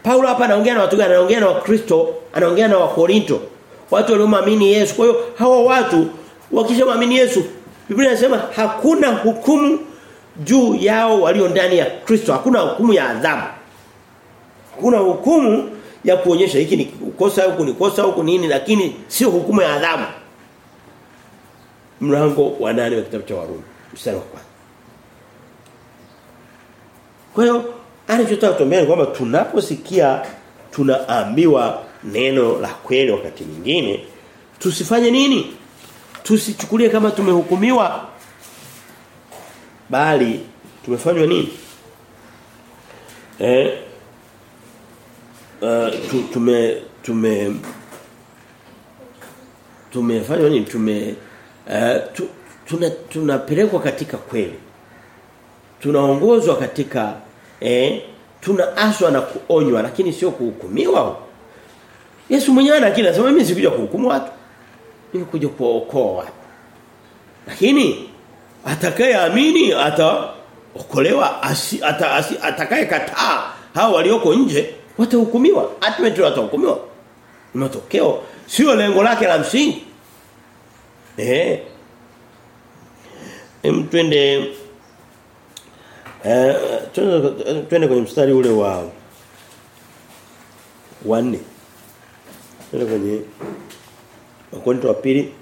Paulo hapa anaongea na watu gani? Anaongea na wakristo anaongea na wakorinto. Watu walioamini Yesu. Kwa hiyo hawa watu wakishamwamini Yesu Biblia inasema hakuna hukumu juu yao walio ndani ya Kristo. Hakuna hukumu ya adhabu hakuna hukumu ya kuonyesha hiki ni kosa huku ni kosa huku nini lakini sio hukumu ya adhabu mlango wa nane wa kitabu cha Warumi mstari wa Kwa hiyo anachotaka kutuambia ni kwamba tunaposikia tunaambiwa neno la kweli wakati mwingine tusifanye nini? Tusichukulie kama tumehukumiwa bali tumefanywa nini? Eh uh, tu, tume tume tumefanywa nini? Tume uh, tu, tuna tunapelekwa katika kweli. Tunaongozwa katika eh tunaaswa na kuonywa lakini sio kuhukumiwa. Yesu mwenyewe anakiri anasema mimi sikuja kuhukumu watu. kuja kuokoa watu. Lakini atakayeamini ataokolewa atakaye kataa hao walioko nje watahukumiwa. Ultimately watahukumiwa. Matokeo sio lengo lake la msingi. Eh. Em twende eh twende kwenye mstari ule wa wanne 4. Twende kwenye Wakorintho wa pili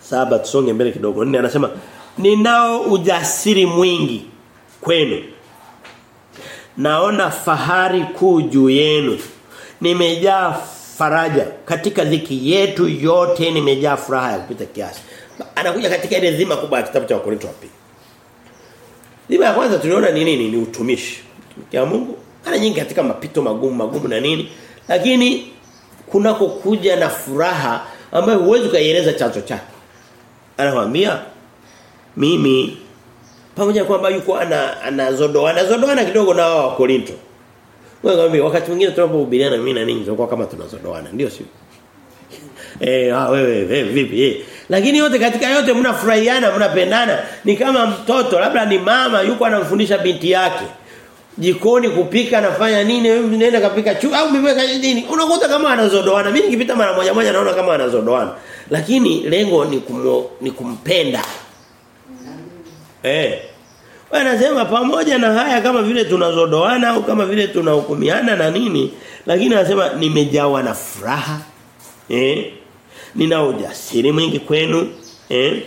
saba tusonge mbele kidogo. Nne anasema ninao ujasiri mwingi kwenu. Naona fahari kuu juu yenu. Nimejaa faraja katika dhiki yetu yote nimejaa furaha ya kupita kiasi. Anakuja katika ile zima kubwa ya kitabu cha Wakorintho wa pili. Dhima ya kwanza tuliona ni nini? Ni utumishi. Kwa Mungu mara nyingi katika mapito magumu magumu na nini lakini kunako kuja na furaha ambayo huwezi kuieleza chanzo chake anawaambia mimi pamoja kwamba yuko ana anazodoana zodoana kidogo na wao wa Korinto. Wewe wakati mwingine tunapohubiriana mimi na ninyi tunakuwa kama tunazodoana ndio sio? Eh ah wewe wewe vipi eh? Lakini yote katika yote mnafurahiana mnapendana. Ni kama mtoto labda ni mama yuko anamfundisha binti yake. Jikoni kupika anafanya nini wewe nenda kapika chu au mimeka nini? Unakuta kama anazodoana. Mimi nikipita mara moja moja naona kama anazodoana. Lakini lengo ni kumo, ni kumpenda eh wanasema pamoja na haya kama vile tunazodoana au kama vile tunahukumiana na nini lakini anasema nimejawa na furaha eh nina ujasiri mwingi kwenu eh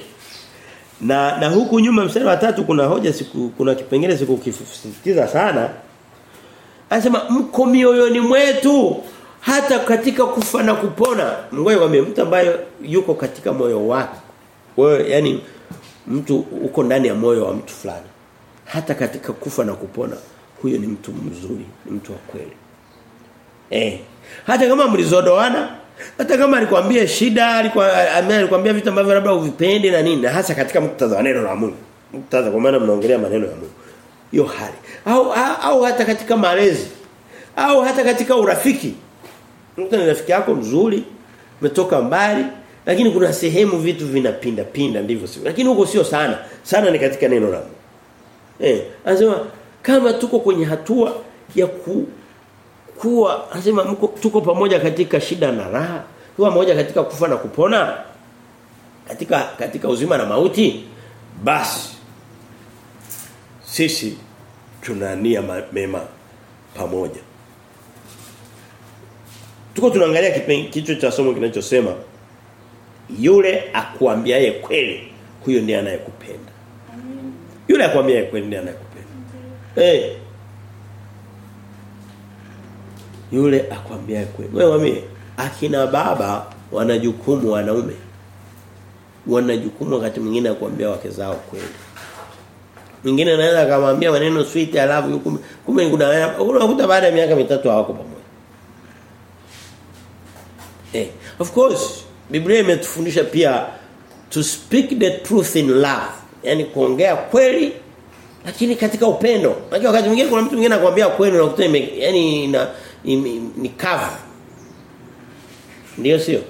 na na huku nyuma mstari wa tatu kuna hoja siku kuna kipengele siku kifisitiza sana. Anasema mko mioyoni mwetu hata katika kufa na kupona. Ngoja kwambie mtu ambaye yuko katika moyo wake. Wewe yani mtu uko ndani ya moyo wa mtu fulani. Hata katika kufa na kupona huyo ni mtu mzuri, ni mtu wa kweli. Eh. Hata kama mlizodoana hata kama alikwambia shida, alikwambia vitu ambavyo labda uvipende na nini, hasa katika muktadha wa neno la Mungu. Muktadha kwa maana mnaongelea maneno ya Mungu. Hiyo hali. Au, au au hata katika malezi. Au hata katika urafiki. Mtu ni rafiki yako mzuri, umetoka mbali, lakini kuna sehemu vitu vinapinda pinda ndivyo sio. Lakini huko sio sana. Sana ni katika neno la. Eh, anasema kama tuko kwenye hatua ya ku kuwa anasema tuko pamoja katika shida na raha, tuko pamoja katika kufa na kupona, katika katika uzima na mauti, basi sisi tunania mema pamoja. Tuko tunaangalia kichwa cha somo kinachosema yule akuambiaye kweli huyo ndiye anayekupenda. Yule akwambiaye kweli ndiye anayekupenda. Eh hey. yule akwambia kweli. Wewe mimi akina baba wana jukumu wanaume. Wana jukumu wakati mwingine akuambia wake zao kweli. Mwingine anaweza akamwambia maneno sweet you kumbe kumbe kuna unakuta baada ya miaka mitatu hawako pamoja. Eh, of course Biblia imetufundisha pia to speak the truth in love. Yaani kuongea kweli lakini katika upendo. Unajua wakati mwingine kuna mtu mwingine anakuambia kweli na unakuta yani na ni kavu. Ndio sio?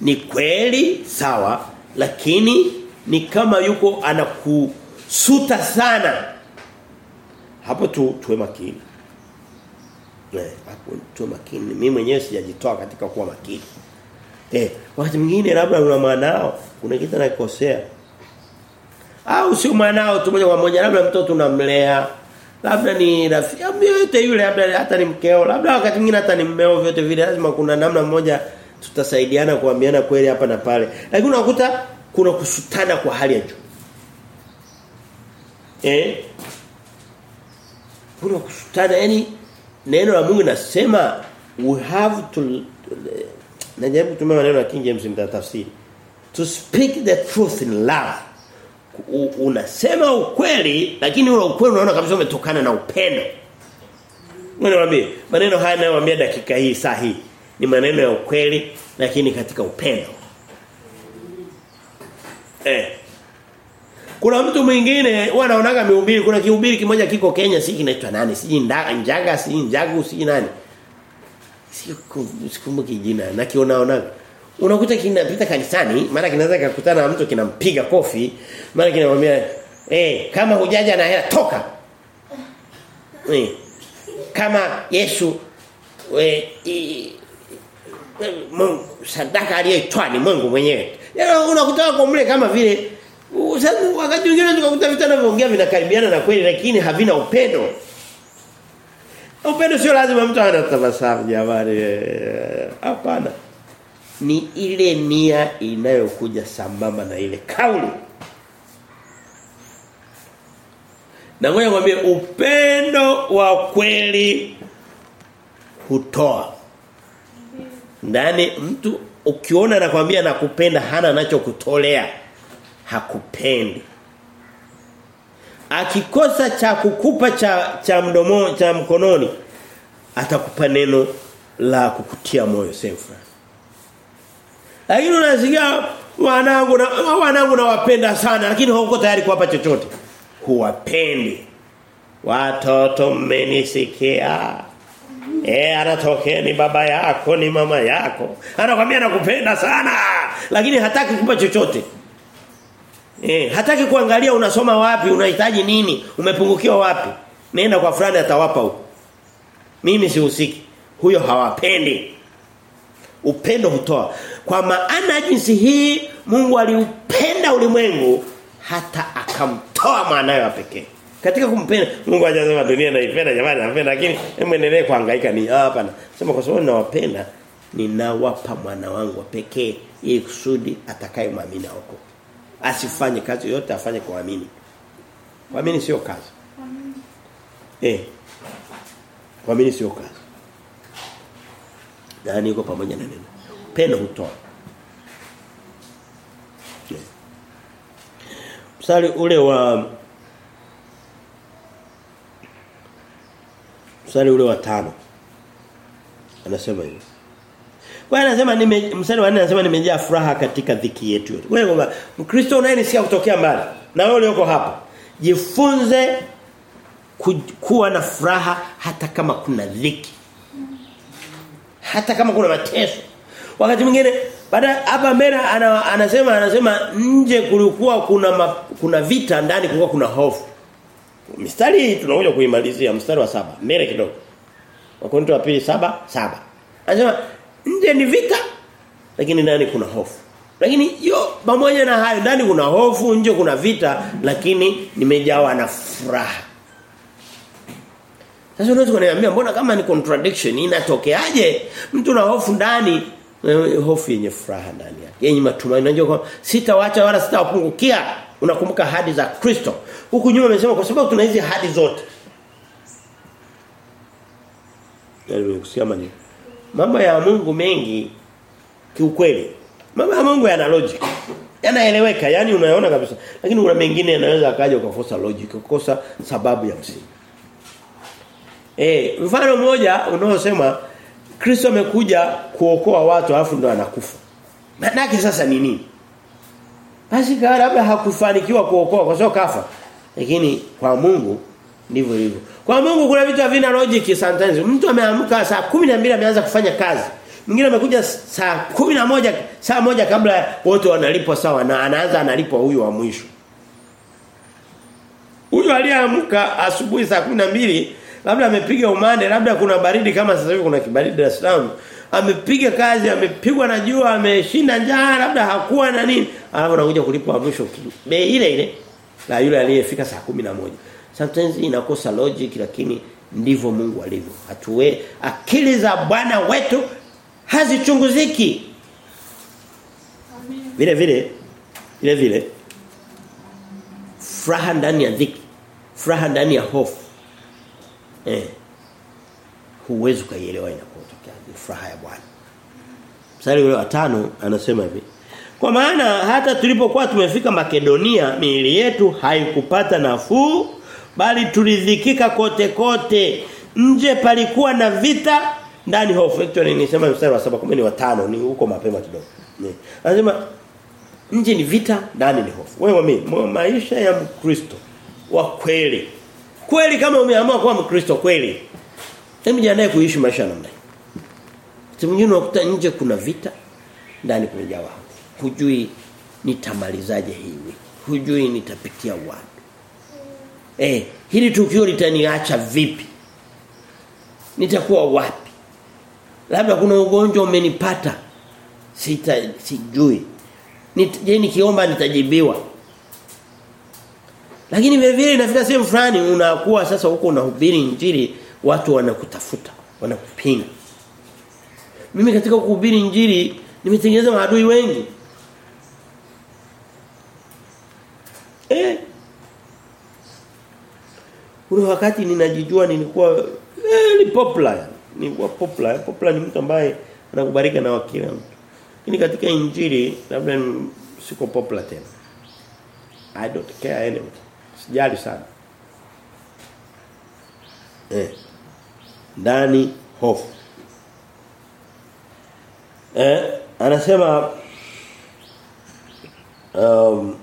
Ni kweli sawa lakini ni kama yuko anakusuta sana. Hapo tu tuwe makini. Eh, hapo tuwe makini. Mimi mwenyewe sijajitoa katika kuwa makini. Eh, wakati mwingine labda una mwanao, kuna kitu anakosea. Au sio mwanao tu moja kwa moja labda mtoto unamlea labda ni rafiki yote yule labda hata ni mkeo labda wakati mwingine hata ni mmeo vyote vile lazima kuna namna moja tutasaidiana kuambiana kweli hapa na pale. Lakini unakuta kuna kusutana kwa hali ya juu. Eh? Kuna kushutana yani neno la Mungu nasema we have to najaribu kutumia maneno ya King James mtatafsiri to speak the truth in love U, unasema ukweli lakini ule ukweli unaona kabisa umetokana na upendo Mwanaambie maneno haya ninayowaambia dakika hii saa hii ni maneno ya ukweli lakini katika upendo. Eh. Kuna mtu mwingine wanaonaga anaonaga mihubiri kuna kihubiri kimoja kiko Kenya si kinaitwa nani? Siji njaga si njagu si nani? Sikumbuki jina na kionaona Unakuta kinapita kanisani, mara kinaweza kukutana na mtu kinampiga kofi, mara kinamwambia eh kama hujaja na hela toka. Eh kama Yesu Mungu sadaka aliyoitoa ni Mungu mwenyewe. Yaani unakuta kwa mle kama vile sasa wakati mwingine tukakuta vitu vinavyoongea vinakaribiana na kweli lakini havina upendo. Upendo sio lazima mtu anatabasamu jamani. Hapana. Ni ile nia inayokuja sambamba na ile kauli. Na ngoja ngwambie upendo wa kweli hutoa. Ndani mtu ukiona anakuambia nakupenda hana anachokutolea hakupendi. Akikosa cha kukupa cha cha mdomo cha mkononi atakupa neno la kukutia moyo sefa. Lakini unasikia wanangu na wanangu nawapenda sana lakini hauko tayari kuwapa chochote huwapendi. Watoto mmenisikia. Eh anatokea ni baba yako ni mama yako. Anakuambia nakupenda sana lakini hataki kukupa chochote. Eh hataki kuangalia unasoma wapi, unahitaji nini, umepungukiwa wapi. Nenda kwa fulani atawapa huko. Mimi sihusiki. Huyo hawapendi. Upendo hutoa. Kwa maana jinsi hii Mungu aliupenda ulimwengu hata akamtoa mwanawe wa pekee. Katika kumpenda Mungu hajasema dunia naipenda jamani napenda lakini hebu endelee kuhangaika ni hapana. Sema kwa sababu ninawapenda ninawapa mwana wangu wa pekee ili kusudi atakaye muamini huko. Asifanye kazi yote afanye kwa amini. Kuamini sio kazi. Eh. Kuamini sio kazi. Nani yuko pamoja na neno? Pendo hutoa. Yeah. Mstari ule wa Mstari ule wa tano Anasema hivi. Kwa anasema nime mstari wa 4 anasema nimejaa furaha katika dhiki yetu yote. Kwa hiyo Mkristo unayenisikia kutokea mbali na wewe ulioko hapa jifunze ku, kuwa na furaha hata kama kuna dhiki. Hata kama kuna mateso. Wakati mwingine baada hapa mbele anasema anasema nje kulikuwa kuna ma, kuna vita ndani kulikuwa kuna hofu. Mstari hii tunakuja kuimalizia mstari wa saba mbele kidogo. Wakorintho wa pili saba saba Anasema nje ni vita lakini ndani kuna hofu. Lakini yo pamoja na hayo ndani kuna hofu, nje kuna vita lakini nimejawa na furaha. Sasa unaweza kuniambia mbona kama ni contradiction inatokeaje? Mtu na hofu ndani hofu yenye furaha ndani yake. Yenye matumaini. Unajua kwa sitawaacha wala sitawapungukia. Unakumbuka hadi za Kristo. Huku nyuma amesema kwa sababu tuna hizi hadi zote. Yaani ukisema ni mambo ya Mungu mengi kiukweli. Mambo ya Mungu yana logic. Yanaeleweka, yani unayaona kabisa. Lakini kuna mengine yanaweza akaja ukakosa logic, ukakosa sababu ya msingi. Eh, mfano mmoja unaosema Kristo amekuja kuokoa watu alafu ndo anakufa. Maana yake sasa ni nini? Basi labda hakufanikiwa kuokoa kwa sababu kafa. Lakini kwa Mungu ndivyo hivyo. Kwa Mungu kuna vitu havina logic sometimes. Mtu ameamka saa 12 ameanza kufanya kazi. Mwingine amekuja saa 11 saa moja kabla wote wanalipwa sawa na anaanza analipwa huyu wa mwisho. Huyu aliyeamka asubuhi saa 12 labda amepiga umande labda kuna baridi kama sasa hivi kuna kibaridi Dar es Salaam amepiga kazi amepigwa na jua ameshinda njaa labda hakuwa na nini alafu anakuja kulipwa mwisho bei ile ile la yule aliyefika saa 11 sometimes inakosa logic lakini ndivyo Mungu alivyo hatuwe akili za Bwana wetu hazichunguziki vile vile vile vile furaha ndani ya dhiki furaha ndani ya hofu Eh. Huwezi kuielewa inapotokea. Furaha ya Bwana. Mstari ule wa tano anasema hivi. Kwa maana hata tulipokuwa tumefika Makedonia miili yetu haikupata nafuu bali tulidhikika kote kote. Nje palikuwa na vita ndani hofu. Actually nisema mstari wa 7 kumbe ni wa 5 ni huko mapema kidogo. Anasema nje ni vita ndani ni hofu. Wewe mimi maisha ya Mkristo wa kweli. Kweli kama umeamua kuwa Mkristo kweli. Hebu jiandae kuishi maisha namna hiyo mwingine unakuta nje kuna vita, ndani kumejaa. Hujui nitamalizaje hii. Hujui nitapitia wapi. Eh, hili tukio litaniacha vipi? Nitakuwa wapi? Labda kuna ugonjwa umenipata. Sita sijui. Je, nikiomba nitajibiwa? Lakini vile vile inafika sehemu fulani unakuwa sasa huko unahubiri njiri watu wanakutafuta, wanakupinga. Mimi katika kuhubiri njiri nimetengeneza maadui wengi. Eh. Ule wakati ninajijua nilikuwa eh, ni popular. Nilikuwa popular. Popular ni mtu ambaye anakubarika na wakila mtu. Lakini katika injili labda siko popular tena. I don't care anyway. Sijali sana. Eh. Ndani hofu. Eh, anasema um,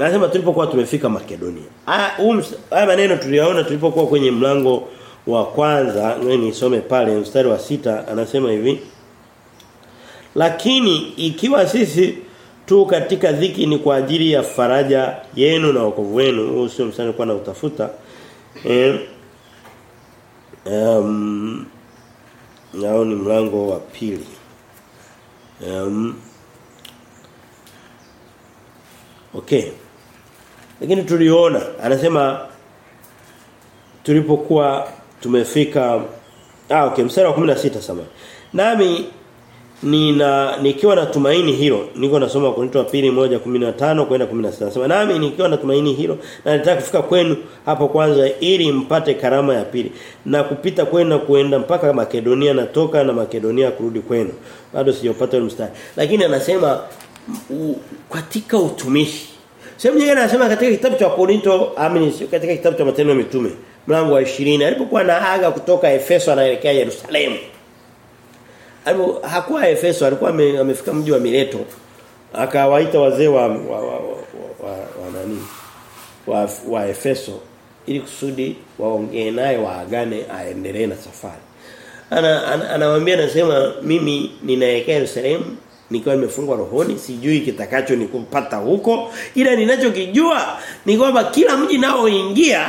anasema tulipokuwa tumefika Makedonia. Haya maneno tuliyaona tulipokuwa kwenye mlango wa kwanza, ngoja nisome pale mstari wa sita anasema hivi. Lakini ikiwa sisi tu katika dhiki ni kwa ajili ya faraja yenu na wokovu wenu, huo sio mstari kwa na utafuta. Eh, um, nao ni mlango wa pili. Um, okay. Lakini tuliona anasema tulipokuwa tumefika ah okay mstari wa 16 sama. Nami nina nikiwa na tumaini hilo niko nasoma Korinto wa pili moja 15 kwenda 16 nasema nami nikiwa na tumaini hilo na nataka kufika kwenu hapo kwanza ili mpate karama ya pili na kupita kwenu na kuenda mpaka Makedonia natoka na Makedonia kurudi kwenu. Bado sijapata mstari. Lakini anasema katika utumishi sehemu nyingine anasema katika kitabu cha Korinto amini katika kitabu cha Matendo ya Mitume mlango wa 20 alipokuwa na aga kutoka Efeso anaelekea Yerusalemu Alipo hakuwa Efeso alikuwa amefika mji wa Mileto akawaita wazee wa wa, wa, wa, wa, wa nani wa, wa Efeso ili kusudi waongee naye waagane aendelee na safari. Ana anawaambia ana, anasema mimi ninaelekea Yerusalemu nikiwa nimefungwa rohoni sijui kitakacho nikupata huko ila ninachokijua ni kwamba kila mji nao ingia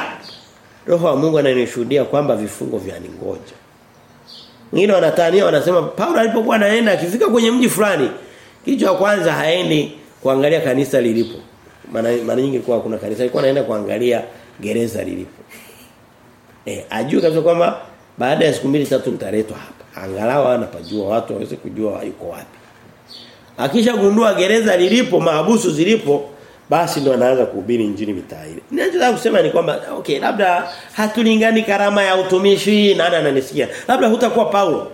roho wa Mungu ananishuhudia kwamba vifungo vyaningoja. Wengine wanatania wanasema Paulo alipokuwa anaenda akifika kwenye mji fulani kichwa kwanza haendi kuangalia kanisa lilipo. Maana mara nyingi kwa kuna kanisa alikuwa anaenda kuangalia gereza lilipo. Eh ajue kabisa kwamba baada ya siku mbili tatu nitaletwa hapa. Angalau anapajua watu waweze kujua yuko wapi. Akisha gundua gereza lilipo, mahabusu zilipo, basi ndo anaanza kuhubiri injili mitaa ile. Ninachotaka kusema ni kwamba okay labda hatulingani karama ya utumishi nani ananisikia. Labda hutakuwa Paulo.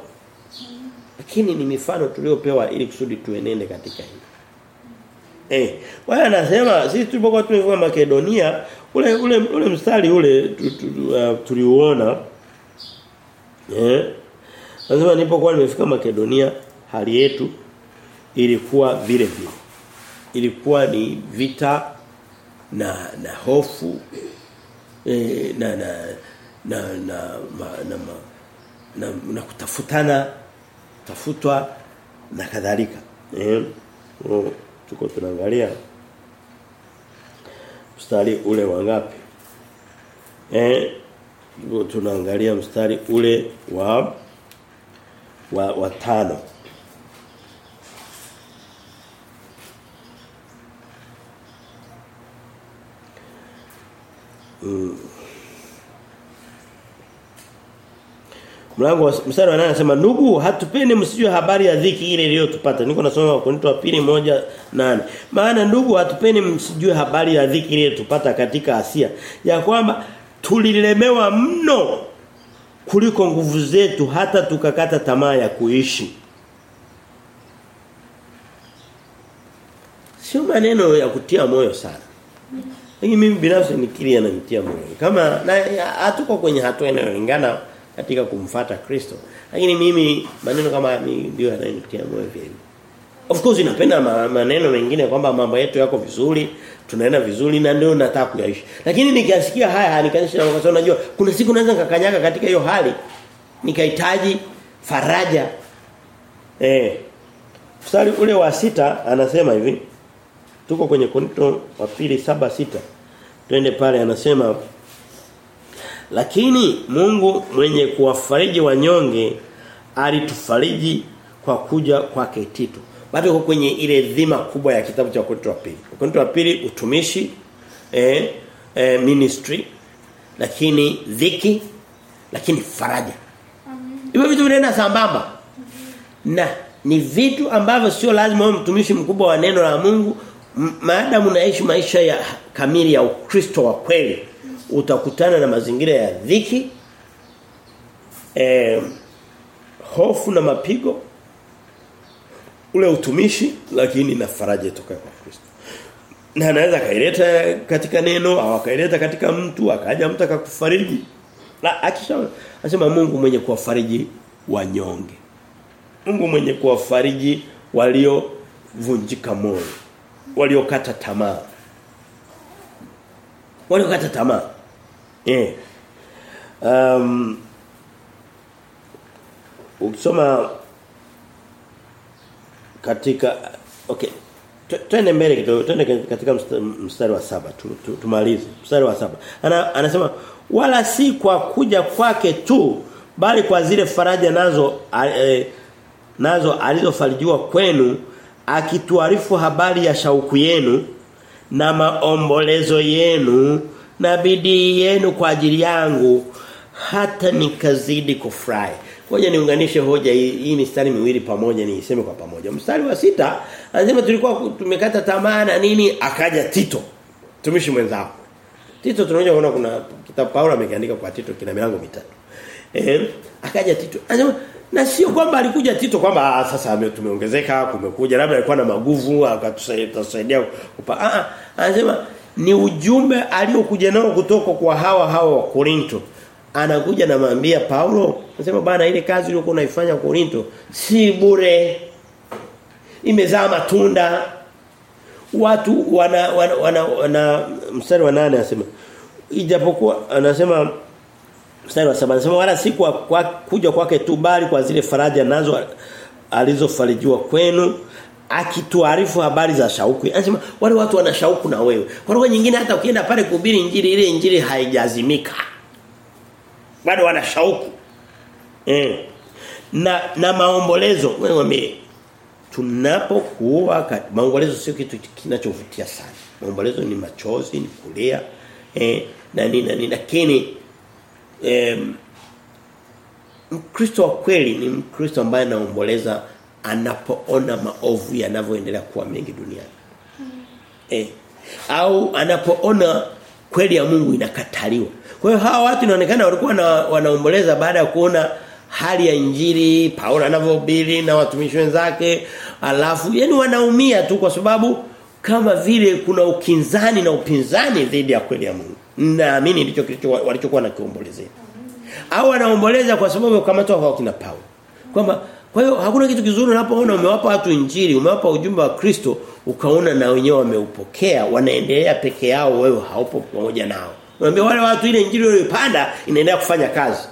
Lakini ni mifano tuliopewa ili kusudi tuenende katika hili. Eh, wao anasema sisi tulipokuwa tumekuwa Makedonia, ule ule ule mstari ule tuliuona eh Anasema nilipokuwa nimefika Makedonia hali yetu ilikuwa vile vile. Ilikuwa ni vita na na hofu e, na na na na ma, na, ma, na, na kutafutana tafutwa na kadhalika. Eh oh, tuko tunaangalia mstari ule wa ngapi? Eh tunaangalia mstari ule wa wa, wa tano mm. Mlango mstari wa 8 anasema ndugu hatupende msijue habari ya dhiki ile iliyotupata. Niko nasoma Wakorintho wa pili moja nane Maana ndugu hatupende msijue habari ya dhiki ile iliyotupata katika Asia ya kwamba tulilemewa mno kuliko nguvu zetu hata tukakata tamaa ya kuishi. Sio maneno ya kutia moyo sana. Lakini mimi binafsi nikiri anamtia moyo. Kama na hatuko kwenye hatua inayolingana katika kumfata Kristo. Lakini mimi maneno kama ndio yananitia moyo vile. Of course inapenda maneno mengine kwamba mambo yetu yako vizuri, tunaenda vizuri na ndio nataka kuyaishi. Lakini nikasikia haya hanikanisha kwa sababu najua kuna siku naweza nikakanyaga katika hiyo hali nikahitaji faraja. Eh. Mstari ule wa sita anasema hivi. Tuko kwenye Korinto wa pili saba sita Twende pale anasema lakini Mungu mwenye kuwafariji wanyonge alitufariji kwa kuja kwake Tito. Bado kwa kwenye ile dhima kubwa ya kitabu cha Korinto wa pili. Korinto wa pili utumishi eh, eh ministry lakini dhiki lakini faraja. Hivyo vitu vinaenda sambamba. Na ni vitu ambavyo sio lazima wewe mtumishi mkubwa wa neno la Mungu maadamu unaishi maisha ya kamili ya Ukristo wa kweli utakutana na mazingira ya dhiki eh, hofu na mapigo ule utumishi lakini na faraja itokayo kwa Kristo. Na anaweza kaileta katika neno au akaileta katika mtu akaja mtu akakufariji. Na akisha anasema Mungu mwenye kuwafariji wanyonge. Mungu mwenye kuwafariji walio vunjika moyo waliokata tamaa. Waliokata tamaa. Eh. Um ukisoma katika okay twende mbele kidogo twende katika mstari wa saba tumalize mstari wa saba. Ana anasema wala si kwa kuja kwake tu bali kwa zile faraja nazo eh, nazo alizofarijiwa kwenu akituarifu habari ya shauku yenu na maombolezo yenu na bidii yenu kwa ajili yangu hata nikazidi kufurahi. Ngoja niunganishe hoja hii, hii mistari miwili pamoja niiseme kwa pamoja. Mstari wa sita anasema tulikuwa tumekata tamaa na nini akaja Tito. Tumishi mwenzao. Tito tunaona kuna kuna kitabu Paulo amekiandika kwa Tito kina milango mitatu. Eh akaja Tito. Anasema na sio kwamba alikuja Tito kwamba sasa tumeongezeka kumekuja labda alikuwa na maguvu akatusaidia kupa. Ah anasema ni ujumbe aliokuja nao kutoka kwa hawa hawa wa Korinto. Anakuja na maambia Paulo, anasema bana ile kazi uliyokuwa unaifanya Korinto si bure. Imezaa matunda. Watu wana wana, wana, wana mstari wa nane anasema ijapokuwa anasema mstari wa saba anasema wala si kwa, kwa kuja kwake tu bali kwa zile faraja nazo alizofarijiwa kwenu akituarifu habari za shauku. Anasema wale watu wana shauku na wewe. Kwa lugha nyingine hata ukienda pale kuhubiri injili ile injili haijazimika. Bado wana shauku. Eh. Na na maombolezo wewe mwambie tunapokuwa maombolezo sio kitu kinachovutia sana. Maombolezo ni machozi, ni kulia, eh na nini na nini lakini Mkristo wa kweli ni Mkristo ambaye anaomboleza anapoona maovu yanavyoendelea kuwa mengi duniani. Mm. Eh. Au anapoona kweli ya Mungu inakataliwa. Kwa hiyo hawa watu inaonekana walikuwa na, wanaomboleza baada ya kuona hali ya injili Paulo anavyohubiri na watumishi wenzake alafu yani wanaumia tu kwa sababu kama vile kuna ukinzani na upinzani dhidi ya kweli ya Mungu. Naamini ndicho walichokuwa nakiombolezea. Au anaomboleza kwa sababu kamatwa kwa kina Paulo. Kwamba kwa hiyo hakuna kitu kizuri unapoona umewapa watu injili, umewapa ujumbe wa Kristo, ukaona na wenyewe wameupokea, wanaendelea peke yao wewe haupo pamoja nao. Unaambia wale watu ile injili waliyopanda inaendelea kufanya kazi.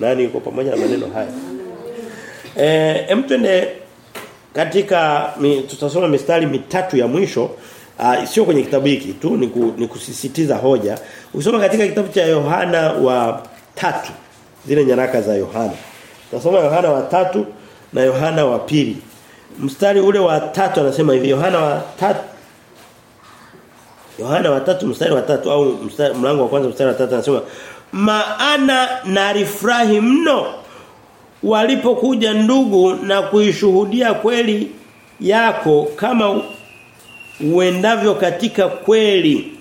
Nani yuko pamoja na maneno haya? Eh, em katika mi, tutasoma mistari mitatu ya mwisho uh, sio kwenye kitabu hiki tu ni, ku, ni kusisitiza hoja. Ukisoma katika kitabu cha Yohana wa tatu zile nyaraka za Yohana. Tutasoma Yohana wa tatu na Yohana wa pili. Mstari ule wa tatu anasema hivi Yohana wa tatu Yohana wa tatu mstari wa tatu au mlango wa kwanza mstari wa tatu anasema maana nalifurahi mno walipokuja ndugu na kuishuhudia kweli yako kama uendavyo katika kweli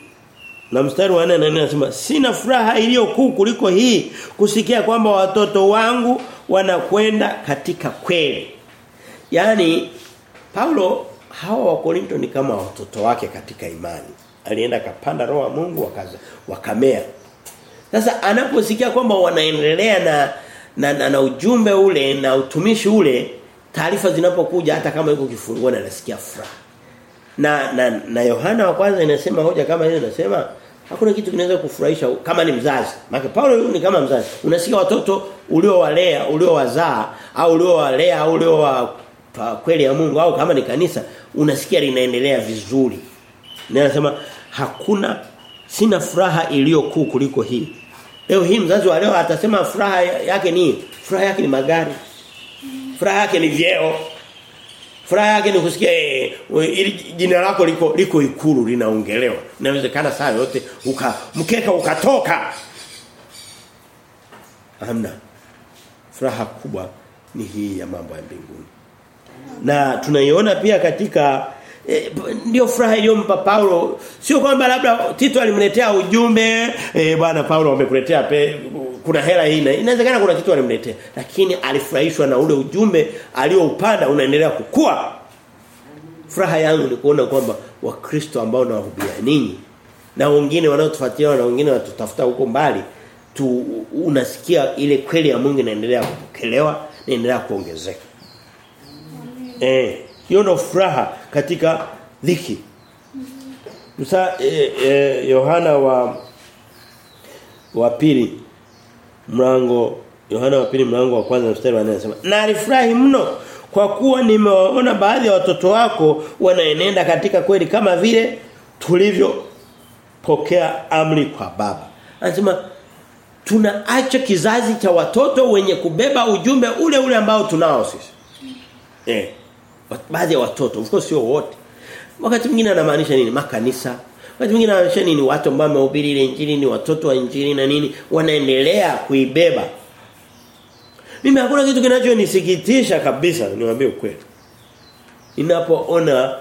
Na mstari wa 4 anasema sina furaha iliyo kuu kuliko hii kusikia kwamba watoto wangu wanakwenda katika kweli. yani Paulo hawa wa Korinto ni kama watoto wake katika imani. Alienda kapanda roho wa Mungu wakaza wakamea. Sasa anaposikia kwamba wanaendelea na na, na na ujumbe ule na utumishi ule taarifa zinapokuja hata kama yuko kifungoni anasikia furaha. Na na na Yohana wa kwanza inasema hoja kama hiyo inasema hakuna kitu kinaweza kufurahisha kama ni mzazi. Maana Paulo ni kama mzazi. Unasikia watoto uliowalea, uliowazaa au uliowalea au uliowa kweli ya Mungu au kama ni kanisa unasikia linaendelea vizuri. Na anasema hakuna sina furaha iliyo kuu kuliko hii. Leo hii mzazi wa leo atasema furaha yake ni furaha yake ni magari. Furaha yake ni vyeo. Furaha yake ni kusikia eh, ili jina lako liko liko ikulu linaongelewa. Inawezekana saa yote uka mkeka ukatoka. Amna. Furaha kubwa ni hii ya mambo ya mbinguni. Na tunaiona pia katika E, ndio furaha iliyompa Paulo. Sio kwamba labda Tito alimletea ujumbe e, bwana Paulo amekuletea kuna hela hii inawezekana kuna kitu alimletea lakini alifurahishwa na ule ujumbe alioupanda unaendelea kukua. Furaha yangu ni kuona kwamba wakristo ambao nawahubiria ninyi na wengine wanaotufuatia na wengine watutafuta huko mbali tu unasikia ile kweli ya Mungu inaendelea kupokelewa inaendelea kuongezeka. Eh hiyo ndio furaha katika dhiki. Musa eh, eh, Yohana wa wa pili mlango Yohana wa pili mlango wa kwanza mstari wa 4 anasema na alifurahi mno kwa kuwa nimewaona baadhi ya watoto wako wanaenenda katika kweli kama vile tulivyo pokea amri kwa baba. Anasema tunaacha kizazi cha watoto wenye kubeba ujumbe ule ule ambao tunao sisi. Eh baadhi ya watoto of course sio wote. Wakati mwingine anamaanisha nini? Makanisa. Wakati mwingine anamaanisha nini? Watu ambao wamehubiri ile injili ni watoto wa injili na nini wanaendelea kuibeba. Mimi hakuna kitu kinachonisikitisha kabisa niwaambie ukweli. Ninapoona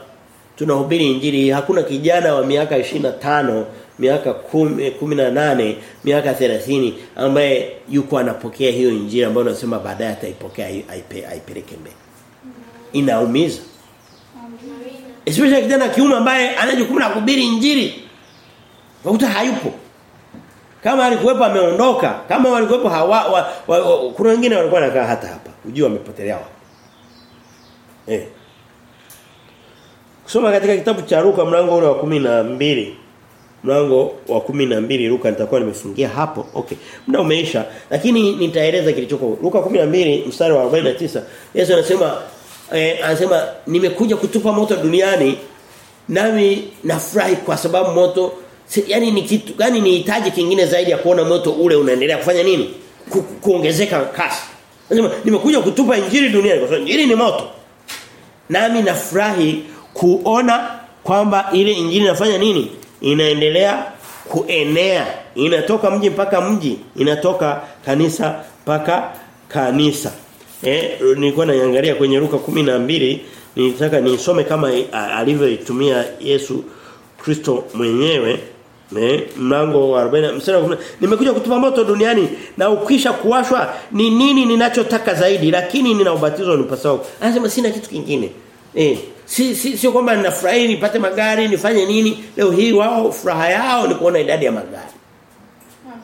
tunahubiri injili hakuna kijana wa miaka tano miaka kumi, kumi na nane miaka 30 ambaye yuko anapokea hiyo injili ambayo unasema baadaye ataipokea aipe, aipeleke mbele inaumiza. Especially kijana kiume ambaye ana jukumu la kuhubiri injili. Wakuta hayupo. Kama alikuwepo ameondoka, kama walikuwepo hawa wa, wa, wa, kuna wengine walikuwa nakaa hata hapa. Ujio wamepotelea wapi. Eh. Kusoma katika kitabu cha Luka mlango ule wa kumi na mbili mlango wa kumi na mbili Luka nitakuwa nimefungia hapo. Okay. Muda umeisha lakini nitaeleza kilichoko. Luka 12 mstari wa 49 Yesu anasema eh, anasema nimekuja kutupa moto duniani nami nafurahi kwa sababu moto si, yani ni kitu gani nihitaji kingine zaidi ya kuona moto ule unaendelea kufanya nini? Ku, kuongezeka kasi. Anasema nimekuja kutupa injili duniani kwa sababu injili ni moto. Nami nafurahi kuona kwamba ile injili inafanya nini? Inaendelea kuenea. Inatoka mji mpaka mji inatoka kanisa mpaka kanisa Eh nilikuwa naangalia kwenye Luka 12 nilitaka nisome kama alivyoitumia Yesu Kristo mwenyewe. Eh mlango wa 40 mstari wa nimekuja kutupa moto duniani na ukisha kuwashwa ni nini ninachotaka zaidi? Lakini nina ubatizo nipasao. Anasema sina kitu kingine. Eh si si sio kwamba ninafurahi nipate magari nifanye nini. Leo hii wao furaha yao ni kuona idadi ya magari.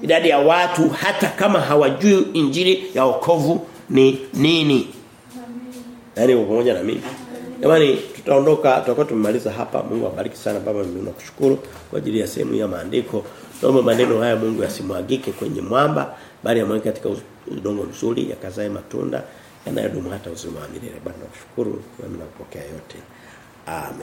Idadi ya watu hata kama hawajui injili ya wokovu ni nini? Yaani uko pamoja na mimi. Jamani tutaondoka tutakuwa tumemaliza hapa. Mungu awabariki sana baba mimi nakushukuru kwa ajili ya sehemu ya maandiko. Naomba maneno haya Mungu yasimwagike kwenye mwamba bali yamweke katika udongo mzuri yakazae matunda yanayodumu hata uzima wa milele. Bwana nakushukuru na yote. Amen.